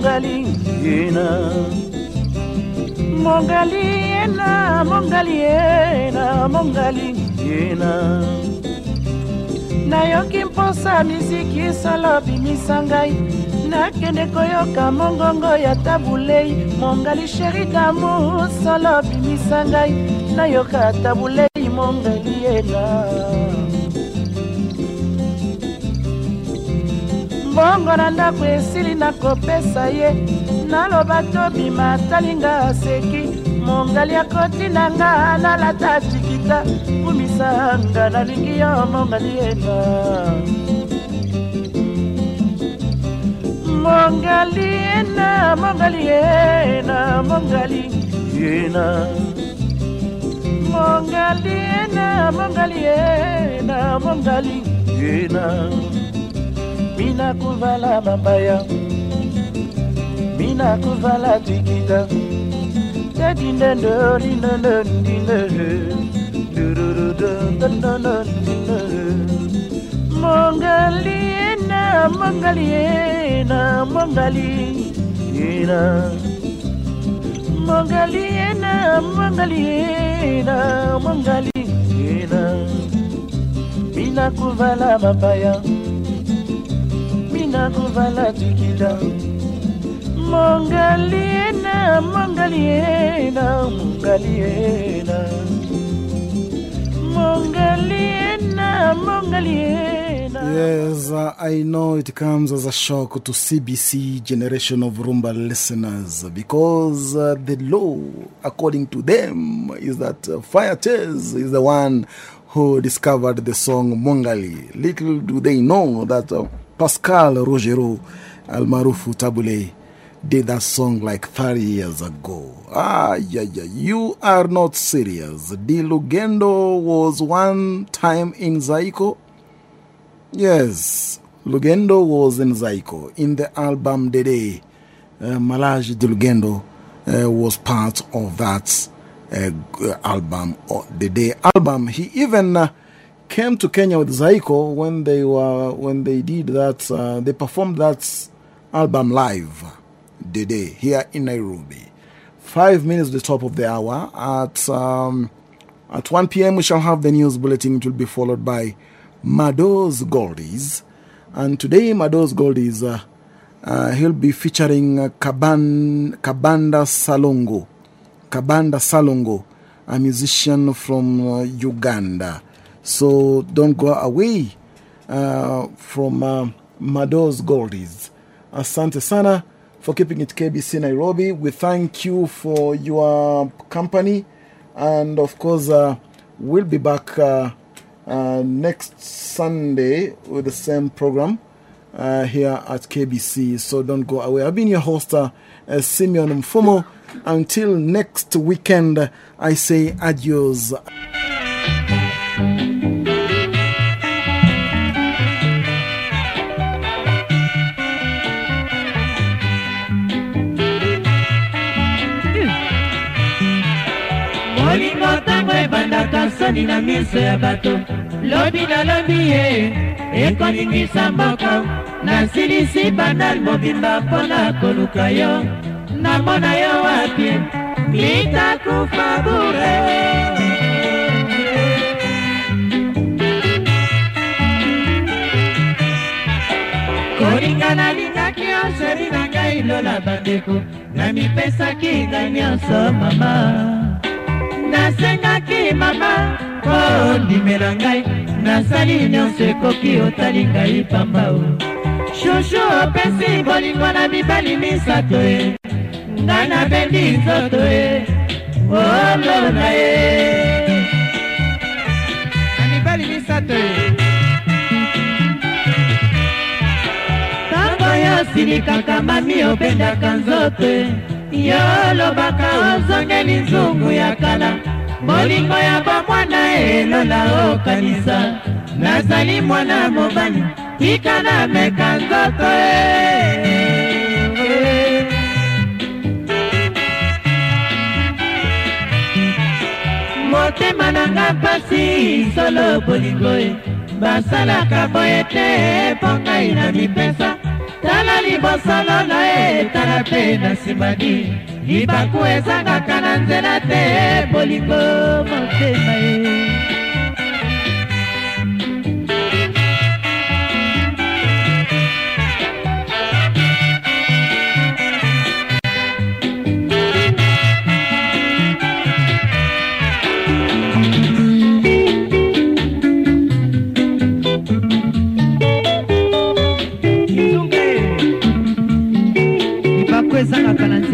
ena mongali ena mongali ena mongali ena mongali ena nayoki mposa miziki solo bimisa ngai nakende koyoka mongongo ya tabulei. Mongali sheri damu solo bimisa ngai nayoka tabulei mongali mbongo na ndako esili nakopesa ye. Naloba tobima talinga aseki mongali akoti na nga nalata jikita kumisanga nalingi yo mongali yena mongali yena mongali yena mongali yena mongali yena mongali yena mongali yena mina kuvala mabaya mina kuvala tikita. Mongaliena mongaliena mongaliena mongaliena mongaliena mongaliena mina kuvala mabaya tikita mongaliena mongaliena mongaliena mongaliena mongaliena Yes, uh, I know it comes as a shock to CBC generation of Rumba listeners because uh, the law, according to them, is that uh, Fire is the one who discovered the song Mongali. Little do they know that uh, Pascal Rochereau Almarufu Tabu Ley did that song like 30 years ago. Ah, yeah, yeah, you are not serious. Di Lugendo was one time in Zaiko. Yes, Lugendo was in Zaiko. In the album Dede, uh, Malage de Lugendo uh, was part of that uh, album, or the Day album. He even uh, came to Kenya with Zaiko when they were when they did that. Uh, they performed that album live, the day here in Nairobi. Five minutes to the top of the hour. At um, at 1 p.m. we shall have the news bulletin. It will be followed by Mado's Goldies. And today, Mado's Goldies, uh, uh, he'll be featuring uh, Kaban, Kabanda Salongo. Kabanda Salongo, a musician from uh, Uganda. So don't go away uh, from uh, Mado's Goldies. Asante sana for keeping it KBC Nairobi. We thank you for your company. And of course, uh, we'll be back uh, uh, next Sunday with the same program here at KBC. So don't go away. I've been your host, Simeon Mfumu. Until next weekend, I say adios. Ebandaka soni na miso ya bato. Lobi nalobi ye ekoningisa mboka nasilisi bandal mobimba mpo na koluka yo. Namona yo wapi? Mitakufa bure. Kolinga nalingaki yo sheri na ngai lola bandeko na mipesaki ngai nyonso mama nasengaki mama po ondimela ngai. Nasali nyonso ekoki otali ngai pamba o. Shushu opesi bolingo na mibali misato e. Ngai nabendi nzoto e. Olona ye na mibali misato e. Ntango yo osilikaka mami obendaka nzoto e yo olobaka ozongeli nzungu ya kala. Bolingo ya bamwana elola okanisa. Nazali mwana mobali tika na meka nzoto e motema nanga mpasi solo bolingo e basalaka boye te mpo ngai na mipesa tala libosolo na ye tala mpe na nsimani libaku ezangaka na nzela te bolingo motema ye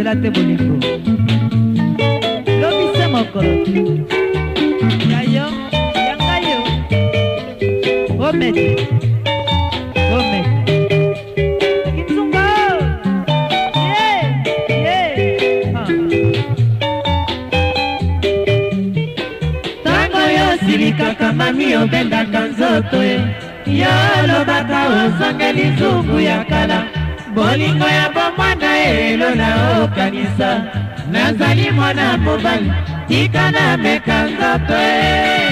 nzela te bolingo lobise mokolo. Ya yo ya ngai yo. Omete. Omete. Yo osilikaka mami obendaka nzoto e yo olobaka osangeli nzungu ya kala. Bolingo ya bomwana elola okanisa. Nazali mwana mobali tika na meka nzoto e